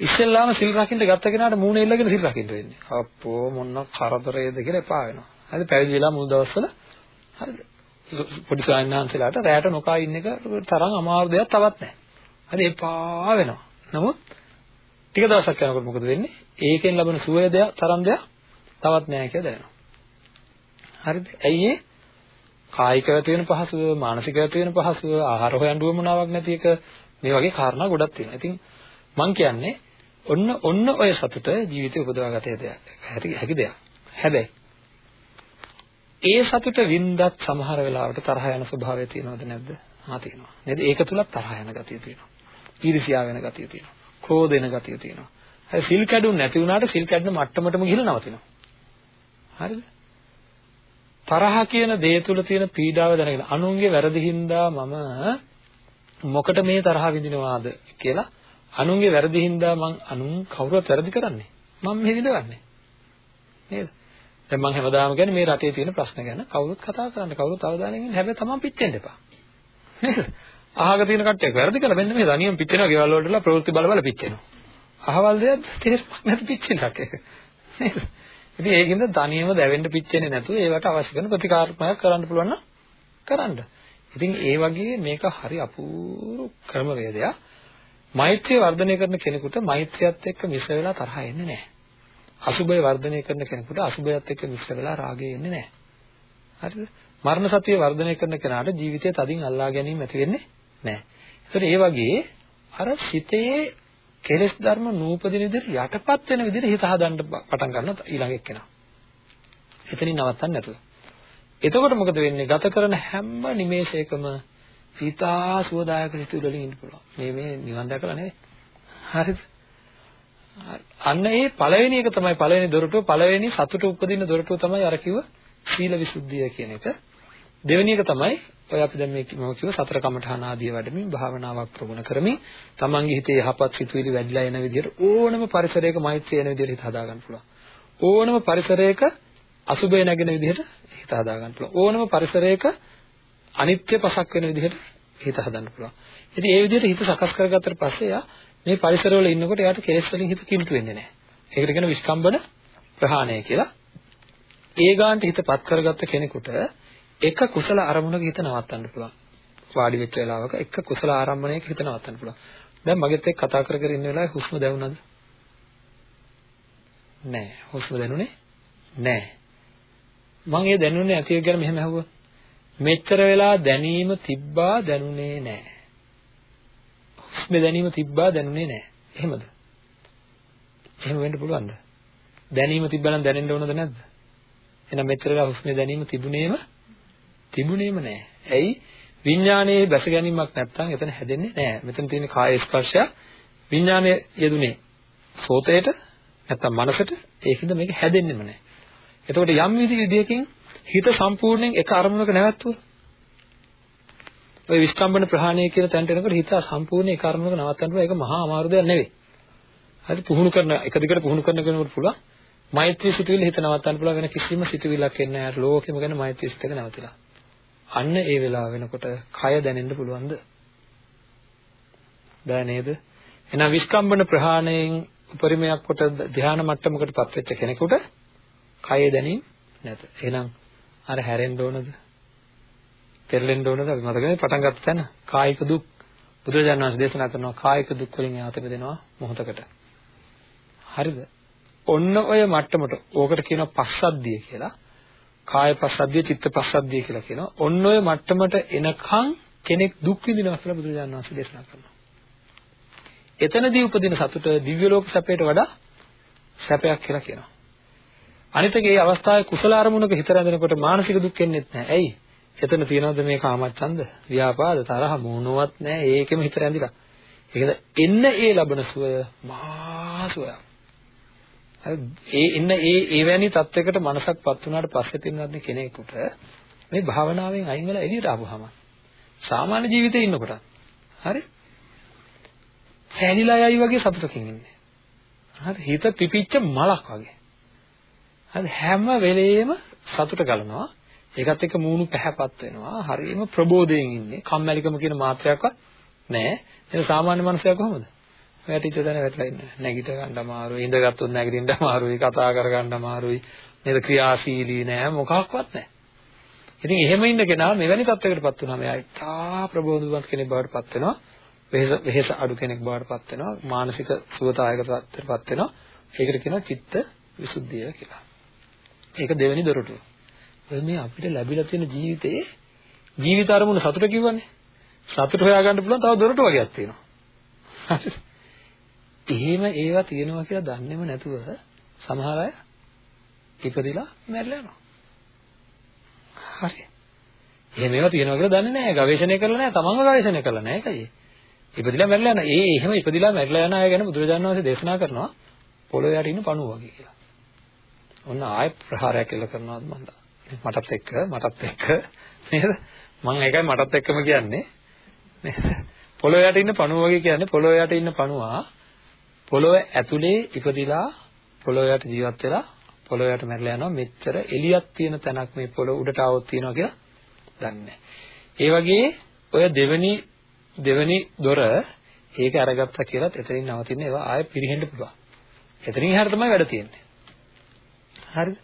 Speaker 2: ඉස්සෙල්ලාම සිල් රකින්න ගත්ත කෙනාට මූණ එල්ලගෙන සිල් රකින්න වෙන්නේ. අප්පෝ මොන කරදරයේද කියලා එපා වෙනවා. හරිද? පැවිදි වෙලා මුල් දවස්වල හරිද? පොඩි සායනහන්සලාට රැයට නොකා ඉන්න එක තරම් අමාරු දෙයක් තවත් නැහැ. හරි එපා වෙනවා. නමුත් ටික දවසක් යනකොට මොකද වෙන්නේ? ඒකෙන් ලැබෙන සුවය දෙයක් තරම් දෙයක් තවත් නැහැ කියලා දැනෙනවා. හරිද? ඇයි ඒ? කායිකව තියෙන පහසුව, මානසිකව තියෙන පහසුව, ආහාර හොයන්න උවමනාවක් නැති එක මේ වගේ කාරණා ගොඩක් තියෙනවා. ඉතින් මම කියන්නේ ඔන්න ඔන්න ඔය සතුට ජීවිතේ උපදවාගත යුතු දෙයක්. හැකි දෙයක්. හැබැයි ඒ සතුට වින්දත් සමහර වෙලාවට තරහ යන ස්වභාවය තියෙනවද නැද්ද? හා තියෙනවා. නේද? ඒක තුලත් තරහ යන ගතිය තියෙනවා. ඊර්ෂ්‍යා වෙන ගතිය තියෙනවා. ක්‍රෝධ වෙන ගතිය තියෙනවා. හරි සිල් කැඩුන් නැති වුණාට සිල් කැඩෙන මට්ටමටම ගිහලා නවතිනවා. හරිද? තරහ කියන දේ තුල තියෙන පීඩාව දැනගෙන අනුන්ගේ වැරදි හින්දා මම මොකට මේ තරහ විඳිනවාද කියලා අනුන්ගේ වැරදි හින්දා මං අනුන් කවුරුත් වැරදි කරන්නේ මම මේ විඳවන්නේ නේද? දැන් මම හැමදාම කියන්නේ මේ රටේ තියෙන ප්‍රශ්න ගැන කවුරුත් කතා කරන්න කවුරුත් අවධානයෙන් ඉන්න. හැබැයි තමන් පිච්චෙන්න එපා. නේද? අහක තියෙන කට්ටියක් වැරදි කළා. මෙන්න මේ දනියම් පිච්චෙනවා ගෙවල් වලටලා ප්‍රවෘත්ති බල බල පිච්චෙනවා. අහවල් දෙයක් තේරුම්ක් නැති පිච්චෙන්නක් ඒක. නේද? ඉතින් ඒකින්ද දනියම දැවෙන්න පිච්චෙන්නේ නැතුව ඒවට අවශ්‍ය කරන ප්‍රතිකාරමයක් කරන්න පුළුවන් නම් කරන්න. ඉතින් ඒ වගේ මේක හරි අපූර්ව ක්‍රමවේදයක්. මෛත්‍රිය වර්ධනය කරන කෙනෙකුට මෛත්‍රියත් එක්ක මිශ්‍ර වෙලා තරහ එන්නේ නැහැ. අසුබය වර්ධනය කරන කෙනෙකුට අසුබයත් එක්ක මිශ්‍ර වෙලා රාගය එන්නේ නැහැ. හරිද? මරණ සතිය වර්ධනය කරන කෙනාට ජීවිතය තදින් අල්ලා ගැනීම ඇති වෙන්නේ නැහැ. ඒතර ඒ වගේ අර සිතේ කෙලෙස් ධර්ම නූපදින විදිහට යටපත් වෙන විදිහට හිත හදන්න පටන් ගන්නවා ඊළඟ එක්කෙනා. එතනින් නවත්තන්න නැතුව. එතකොට මොකද වෙන්නේ? ගත කරන හැම නිමේෂයකම හිතා සුවදායක සිතුවිලි වලින් ඉන්න පුළුවන්. මේ මේ නිවන් දැකලා නෙවෙයි. හරිද? අන්න ඒ පළවෙනි එක තමයි පළවෙනි දොරටුව පළවෙනි සතුට උපදින දොරටුව තමයි අර කිව්ව සීල විසුද්ධිය කියන එක. දෙවෙනි එක තමයි ඔය අපි දැන් මේ මම කිව්ව සතර කමඨහන ආදී වැඩමින් භාවනාවක් ප්‍රගුණ කරමින් තමන්ගේ හිතේ යහපත් සිතුවිලි වැඩිලා එන විදිහට ඕනම පරිසරයක මෛත්‍රිය එන විදිහට හිත හදා ගන්න පුළුවන්. ඕනම පරිසරයක අසුබය නැගෙන විදිහට හිත හදා ගන්න පුළුවන්. ඕනම පරිසරයක අනිත්‍ය පසක් වෙන විදිහට හිත හදන්න පුළුවන්. ඉතින් ඒ විදිහට හිත සකස් කරගත්තට පස්සේ යා මේ පරිසරවල ඉන්නකොට එයාට කෙලෙස් වලින් හිත කිම්තු වෙන්නේ නැහැ. ඒකට කියන විස්කම්බන ප්‍රහාණය කියලා. ඒ ගානට හිතපත් කරගත්ත කෙනෙකුට එක කුසල අරමුණක හිත නවත්තන්න පුළුවන්. වාඩි වෙච්ච වෙලාවක එක කුසල ආරම්භණයක හිත නවත්තන්න පුළුවන්. දැන් මගෙත් එක්ක කතා කර කර ඉන්න වෙලාවේ හුස්ම දැනුණාද? නෑ. හුස්ම දැනුනේ නෑ. මම ඒ දැනුනේ නැති එක ගැන මෙහෙම අහුවා. මෙච්චර වෙලා දැනීම තිබ්බා දැනුනේ නෑ. හුස්ම දැනීම තිබ්බා දැනුනේ නෑ. එහෙමද? එහෙම වෙන්න පුළුවන්ද? දැනීම තිබ්බනම් දැනෙන්න ඕනද නැද්ද? එහෙනම් මෙච්චර වෙලා හුස්ම දැනීම තිබුණේම තිබුණේම නැහැ. ඇයි? විඥානයේ බැස ගැනීමක් නැත්නම් එතන හැදෙන්නේ නැහැ. මෙතන තියෙන කාය ස්පර්ශය විඥානය යෙදුනේ සෝතේට නැත්නම් මනසට ඒකින්ද මේක හැදෙන්නෙම නැහැ. එතකොට යම් විදිහකින් හිත සම්පූර්ණයෙන් එක අරමුණක නැවතුනොත් ඔය විස්කම්බන ප්‍රහාණය කියන තැනට එනකොට හිත සම්පූර්ණ එක අරමුණක නවත්තන්න පුළුවන් ඒක මහා අමාරු දෙයක් නෙවෙයි. හරි පුහුණු කරන එක දිගට පුහුණු කරන කෙනෙකුට පුළුවන් මෛත්‍රී සිතුවිලි හිත නවත්තන්න පුළුවන් වෙන කිසිම සිතුවිල්ලක් එන්නේ නැහැ. ලෝකෙම ගැන මෛත්‍රී සිතක නැවතිලා. අන්න ඒ වෙලාව වෙනකොට කය දැනෙන්න පුළුවන්ද? බෑ නේද? එහෙනම් විස්කම්බන ප්‍රහාණයෙන් උපරිමයක් කොට ධ්‍යාන මට්ටමකටපත් වෙච්ච කෙනෙකුට කය දැනීම නැත. එහෙනම් අර හැරෙන්න ඕනද? පෙරලෙන්න ඕනද? අපි මතකනේ පටන් ගත්ත තැන කායික දුක් බුදුරජාණන් වහන්සේ දේශනා කරනවා කායික දුක් වලින් යාත බෙදෙනවා මොහොතකට. හරිද? ඔන්න ඔය මට්ටමට ඕකට කියනවා පස්සද්ධිය කියලා. කාය පස්සද්ධිය චිත්ත පස්සද්ධිය කියලා කියනවා. ඔන්න ඔය මට්ටමට එනකන් කෙනෙක් දුක් විඳිනවා කියලා බුදුරජාණන් වහන්සේ දේශනා කරනවා. එතනදී උපදින සතුට දිව්‍ය ලෝක සැපයට වඩා සැපයක් කියලා කියනවා. අනිත් එක ඒ අවස්ථාවේ කුසල අරමුණක හිත රැඳෙනකොට මානසික දුක් එන්නේ නැහැ. ඇයි? එතන තියනවද මේ කාමච්ඡන්ද, ව්‍යාපාද, තරහ මොනවත් නැහැ. ඒකෙම හිත රැඳිලා. ඒකද එන්න ඒ ලබන සුවය මහා සුවයක්. ඒ ඉන්න ඒ එවැනි තත්වයකට මනසක්පත් වුණාට පස්සේ පින්නත් කෙනෙකුට මේ භාවනාවෙන් අයින් වෙලා එළියට ආවහම සාමාන්‍ය ජීවිතේ ඉන්නකොට හරි. හැලිලා යයි වගේ සතුටකින් ඉන්නේ. හරි. හිත පිපිච්ච මලක් වගේ. හරි. හැම වෙලෙම සතුට ගලනවා. ඒකත් එක්ක මූණු පැහැපත් වෙනවා. හරිම ප්‍රබෝධයෙන් ඉන්නේ. කම්මැලිකම කියන මාත්‍රයක්වත් නැහැ. ඒක සාමාන්‍ය මනුස්සයා කොහොමද? වැටිච්ච තැන වැටලා ඉන්න. නැගිට ගන්න අමාරුයි, ඉඳගත්තුත් නැගිටින්න අමාරුයි, කතා කර ගන්න අමාරුයි. නේද ක්‍රියාශීලී නෑ මොකක්වත් නෑ. ඉතින් එහෙම ඉන්න කෙනා මෙවැනි තත්යකටපත් වුණාම එයා ඉතා ප්‍රබෝධවත් කෙනෙක් බවට පත් වෙනවා. වෙහස වෙහස අඩු කෙනෙක් බවට පත් වෙනවා. මානසික සුවතාවයක තත්ත්වයටපත් වෙනවා. ඒකට කියනවා චිත්ත විසුද්ධිය කියලා. ඒක දෙවෙනි දොරටුව. ඔය මේ අපිට ලැබිලා තියෙන ජීවිතේ ජීවිත අරමුණ සතුට කිව්වනේ. සතුට හොයාගන්න පුළුවන් තව දොරටු වගේක් තියෙනවා. හරිද? එහෙම ඒවා තියෙනවා කියලා දන්නේම නැතුව සමහර අය ඉපදිලා මැරිලා යනවා. හරි. එහෙම ඒවා තියෙනවා කියලා දන්නේ නැහැ. ගවේෂණය කරලා නැහැ. තමන්ව ගවේෂණය කරලා නැහැ. ඒකයි. ඉපදිලා මැරිලා යන. ඒ එහෙම ඉපදිලා මැරිලා යන අය ගැන බුදුරජාණන් වහන්සේ දේශනා කරනවා පොළොවේ යට ඉන්න පණුව වගේ කියලා. ඔන්න ආයෙ ප්‍රහාරයක් එල්ල කරනවාද මන්ද? මටත් එක්ක මටත් එක්ක නේද? මම ඒකයි මටත් එක්කම කියන්නේ. නේද? පොළොවේ යට ඉන්න පණුව වගේ කියන්නේ පොළොවේ යට ඉන්න පණුවා පොළොව ඇතුලේ ඉපදිලා පොළොවට ජීවත් වෙලා පොළොවට මැරලා යනවා මෙච්චර එළියක් තියෙන තැනක් මේ පොළොව උඩට આવොත් තියෙනවා කියලා දන්නේ ඒ වගේ ඔය දෙවෙනි දෙවෙනි දොර ඒක අරගත්තා කියලත් එතනින් නවතින ඒවා ආයෙ පිරිහෙන්න පුළුවන්. එතනින් එහාට තමයි වැඩ තියෙන්නේ. හරිද?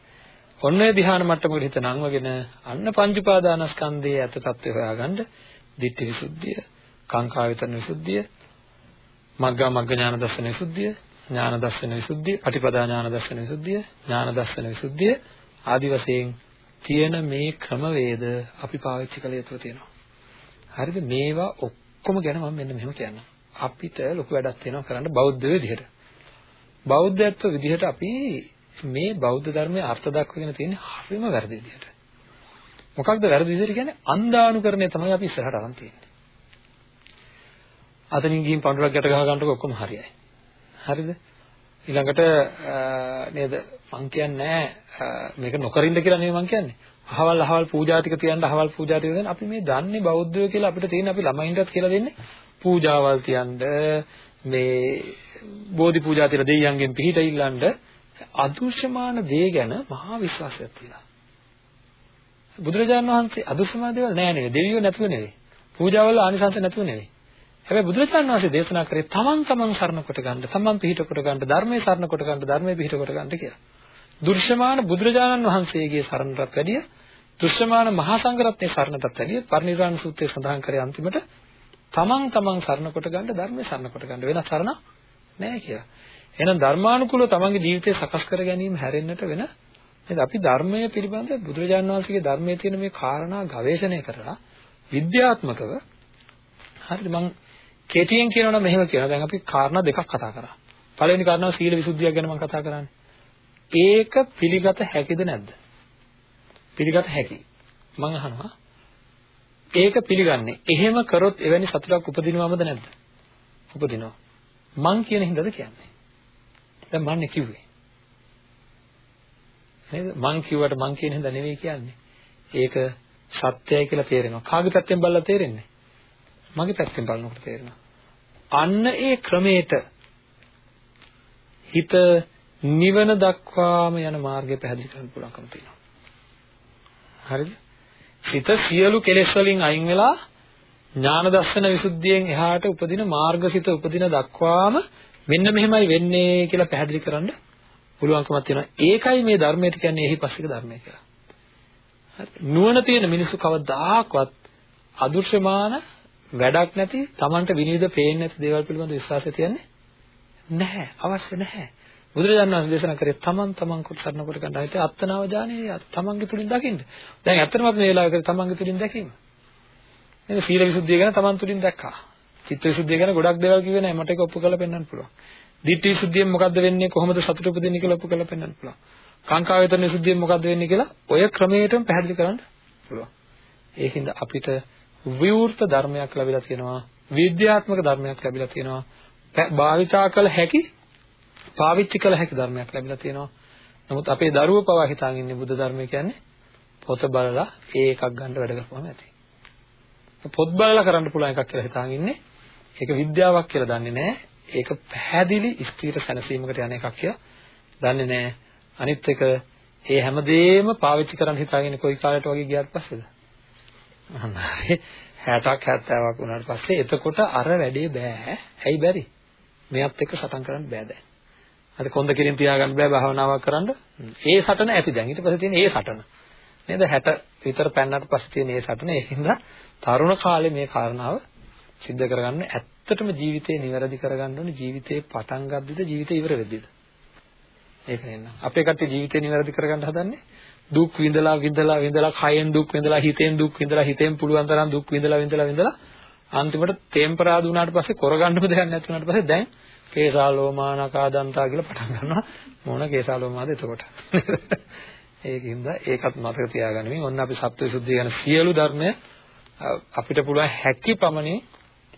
Speaker 2: ඔන්න ඔය ධ්‍යාන මට්ටමකට හිත නංවගෙන අන්න පංච උපාදානස්කන්ධයේ අත தත්ත්වය හොයාගන්න ditthi visuddhiya, කාංකා වේතන විසුද්ධිය, මග්ගා මග්ග ඥාන දර්ශන විසුද්ධිය, ඥාන දර්ශන විසුද්ධිය, පටිපදා ඥාන දර්ශන විසුද්ධිය, ඥාන දර්ශන විසුද්ධිය ආදි වශයෙන් තියෙන මේ ක්‍රමවේද අපි පාවිච්චි කළ යුතු තියෙනවා. හරිද? මේවා ඔක්කොම ගැන මම මෙන්න මෙහෙම කියන්නම්. අපිට ලොකු වැඩක් තියෙනවා කරන්න බෞද්ධ විදිහට. බෞද්ධත්ව විදිහට අපි මේ බෞද්ධ ධර්මයේ අර්ථ දක්වගෙන තියෙන්නේ හරිම වැරදි විදිහට. මොකක්ද වැරදි විදිහට කියන්නේ අන්දානුකරණය තමයි අපි ඉස්සරහට අරන් තියෙන්නේ. අතනින් ගිහින් පඳුරක් ගැට ගහ ගන්නකොට ඔක්කොම හරියයි. හරිද? ඊළඟට නේද මං කියන්නේ මේක නොකරින්ද කියලා නෙවෙයි මං කියන්නේ. අහවල් අහවල් පූජා ටික තියන්න අහවල් පූජා ටික දෙන්න අපි මේ දන්නේ බෞද්ධයෝ කියලා අපිට තියෙන අපි ළමයින්ටත් කියලා දෙන්නේ පූජාවල් තියන්න මේ බෝධි පූජා තියලා දෙයියන්ගෙන් පිහිට ඉල්ලන්න අදෘශ්‍යමාන දේ ගැන මහා විශ්වාසයක් තියෙනවා. බුදුරජාණන් වහන්සේ අදෘශ්‍යමාන දේවල් නෑ නෙවෙයි දෙවියෝ නැතුව නෙවෙයි. පූජාවල ආනිසංස නැතුව නෙවෙයි. හැබැයි බුදුරජාණන් වහන්සේ දේශනා කරේ තමන් තමන් සරණ කොට ගන්න, තමන් පිහිට කොට ගන්න, ධර්මයේ සරණ කොට ගන්න, ධර්මයේ පිහිට කොට ගන්න කියලා. දෘශ්‍යමාන බුදුරජාණන් වහන්සේගේ සරණටත් වැඩිය දෘශ්‍යමාන මහා සංඝරත්නයේ සරණටත් වැඩිය පරිනිර්වාණ සූත්‍රයේ සඳහන් කරේ අන්තිමට තමන් තමන් සරණ කොට ගන්න, ධර්මයේ සරණ කොට ගන්න වෙන සරණ නැහැ කියලා. එහෙනම් ධර්මානුකූලව තමන්ගේ ජීවිතය සකස් කර ගැනීම හැරෙන්නට වෙන නේද අපි ධර්මයේ පිළිබඳ බුදුරජාණන් වහන්සේගේ ධර්මයේ තියෙන මේ කාරණා ගවේෂණය කරලා විද්‍යාත්මකව හරිද මම කෙටියෙන් කියනවා නම් මෙහෙම කියනවා දැන් අපි කාරණා දෙකක් කතා කරා පළවෙනි කාරණාව සීල විසුද්ධියක් ගැන මම කතා කරන්නේ ඒක පිළිගත හැකිද නැද්ද පිළිගත හැකි මම අහනවා ඒක පිළිගන්නේ එහෙම කරොත් එවැනි සතුටක් උපදිනවමද නැද්ද උපදිනවා මං කියන හින්දාද කියන්නේ දැන් මන්නේ කිව්වේ. නේද? මං කිව්වට මං කියන හින්දා නෙවෙයි කියන්නේ. ඒක සත්‍යයි කියලා තේරෙනවා. කාගේ පැත්තෙන් බලලා තේරෙන්නේ? මගේ පැත්තෙන් බලනකොට තේරෙනවා. අන්න ඒ ක්‍රමයට හිත නිවන දක්වාම යන මාර්ගය පැහැදිලි කරන්න පුළුවන්කම තියෙනවා. හරිද? හිත සියලු කෙලෙස් වලින් අයින් වෙලා ඥාන දර්ශන විසුද්ධියෙන් එහාට උපදින මාර්ගසිත උපදින දක්වාම මෙන්න මෙහෙමයි වෙන්නේ කියලා පැහැදිලි කරන්න පුළුවන්කමක් තියෙනවා. ඒකයි මේ ධර්මයට කියන්නේ එහි පස්සික ධර්මය කියලා. හරි. නුවණ තියෙන මිනිස්සු කවදාකවත් අදෘශ්‍යමාන වැඩක් නැති Tamanට විනිවිද පේන්නේ නැති දේවල් පිළිබඳ විශ්වාසය තියන්නේ නැහැ. අවශ්‍ය නැහැ. බුදුරජාණන් වහන්සේ දේශනා කරේ තමන් තමන් කොට සරණ කොට ගන්න හිතේ අත්නාව ඥානෙ තමන්ගේ තුලින් දකින්න. දැන් ඇත්තටම අපි මේ වෙලාවේ තමන්ගේ තුලින් දැකීම. නේද? සීල විසුද්ධිය ගැන තමන් තුලින් දැක්කා. චිත්ත විසුද්ධිය ගැන ගොඩක් දේවල් කිව්වේ නැහැ. මට ඒක ඔප්පු කරලා පෙන්නන්න පුළුවන්. ditthi විසුද්ධියෙන් මොකද්ද වෙන්නේ? කොහොමද සතුට උපදින්නේ කියලා ඔප්පු කරලා පෙන්නන්න පුළුවන්. කාංකා වේතන විසුද්ධියෙන් මොකද්ද වෙන්නේ කියලා ඔය ක්‍රමයටම පැහැදිලි කරන්න පුළුවන්. ඒකින්ද අපිට විවෘත ධර්මයක් ලැබිලා තියෙනවා. විද්‍යාත්මක ධර්මයක් ලැබිලා තියෙනවා. භාවිතා කළ හැකි පාවිච්චි කළ හැකි ධර්මයක් ලැබිලා තියෙනවා. නමුත් අපේ දරුවෝ පවා හිතාගෙන ඉන්නේ බුද්ධ ධර්මය කියන්නේ පොත බලලා ඒ එකක් ගන්න වැඩ කරපුවම ඇති. පොත් බලලා කරන්න පුළුවන් එකක් කියලා හිතාගෙන ඉන්නේ ඒක විද්‍යාවක් කියලා දන්නේ නැහැ. ඒක පැහැදිලි ස්ථීර සැනසීමකට යන එකක් කියලා දන්නේ නැහැ. අනිත් එක ඒ හැමදේම පාවිච්චි කරන්න හිතාගෙන කොයි කාලයට වගේ ගියාට පස්සේද? අහන්නේ 60ක් 70ක් වුණාට පස්සේ එතකොට අර වැඩේ බෑ. ඇයි බැරි? මෙයත් එක්ක සටන් කරන්න බෑ දැන්. හරි කොන්ද කිරින් තියාගන්න බෑ භාවනාවක් කරන්න. ඒ සටන ඇති දැන්. ඊට පස්සේ තියෙන ඒ සටන. නේද 60 විතර පෙන්නට පස්සේ තියෙන ඒ සටන ඒකින්ද තරුණ කාලේ මේ කාරණාව සිද්ධ කරගන්න ඇත්තටම ජීවිතේ නිවැරදි කරගන්න ඕනේ ජීවිතේ පටන් ගද්දිද ජීවිතේ ඉවර වෙද්දිද ඒක නෙන්න අපේ කට්ටිය ජීවිතේ නිවැරදි කරගන්න හදන්නේ දුක් විඳලා විඳලා විඳලා කයෙන් දුක් විඳලා හිතෙන් දුක් විඳලා හිතෙන් පුළුවන් තරම් දුක් විඳලා විඳලා විඳලා අන්තිමට තෙම්පරාදු වුණාට පස්සේ කරගන්නම දෙයක් නැති වුණාට පස්සේ දැන් කේසාලෝමා නකාදන්තා කියලා පටන් ගන්නවා මොන කේසාලෝමාද එතකොට ඒකින්ද ඒකත් මතක තියාගනිමින් ඔන්න අපි සත්‍යවිසුද්ධිය ගැන සියලු ධර්මය අපිට පුළුවන් හැකි පමණින්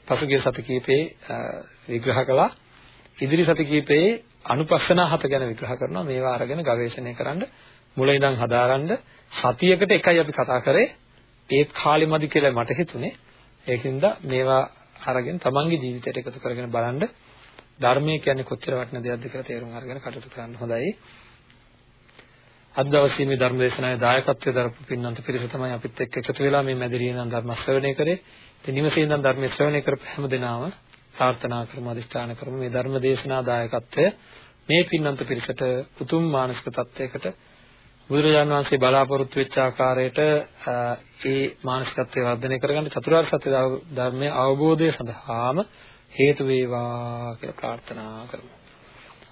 Speaker 2: පසුගිය සති කීපේ විග්‍රහ කළා. ඉදිරි සති කීපේ අනුපස්සනා හත ගැන විග්‍රහ කරනවා. මේවා අරගෙන ගවේෂණය කරන්න මුල ඉඳන් හදාරන්න සතියකට එකයි අපි කතා කරේ. ඒත් කාලෙමදි කියලා මට හිතුනේ. ඒකින්ද මේවා අරගෙන තමන්ගේ ජීවිතයට එකතු කරගෙන බලන්න ධර්මය කියන්නේ කොච්චර වටින දෙයක්ද කියලා තේරුම් අරගෙන කටයුතු කරන්න හොඳයි. අද දවසේ මේ ධර්ම දේශනාවේ දායකත්වයේ දරපු පින්නන්ත පිරිස තමයි අපිත් එක්ක එකතු වෙලා මේ මැදිරියේ නම් ධර්ම ශ්‍රවණය කරේ. ඉතින් නිවසේ ඉඳන් ධර්ම ශ්‍රවණය කරපු හැම දිනම ප්‍රාර්ථනා කරමු අදිෂ්ඨාන කරමු මේ ධර්ම දේශනා දායකත්වය මේ පින්නන්ත පිරිසට උතුම් මානසික තත්වයකට බුදුරජාණන් වහන්සේ බලාපොරොත්තු වෙච්ච ආකාරයට ඒ මානසිකත්වය වර්ධනය කරගන්න චතුරාර්ය සත්‍ය ධර්මයේ අවබෝධය සඳහාම හේතු වේවා කියලා ප්‍රාර්ථනා කරමු.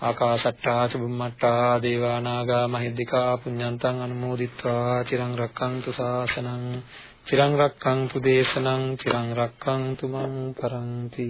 Speaker 2: ආකාශට්ටා චුම්මට්ටා දේවා නාග මහිද්దికා පුඤ්ඤන්තං අනුමෝදිත්වා චිරං රක්ඛන්තු ශාසනං චිරං රක්ඛන්තු දේශනං චිරං රක්ඛන්තු මං පරන්ති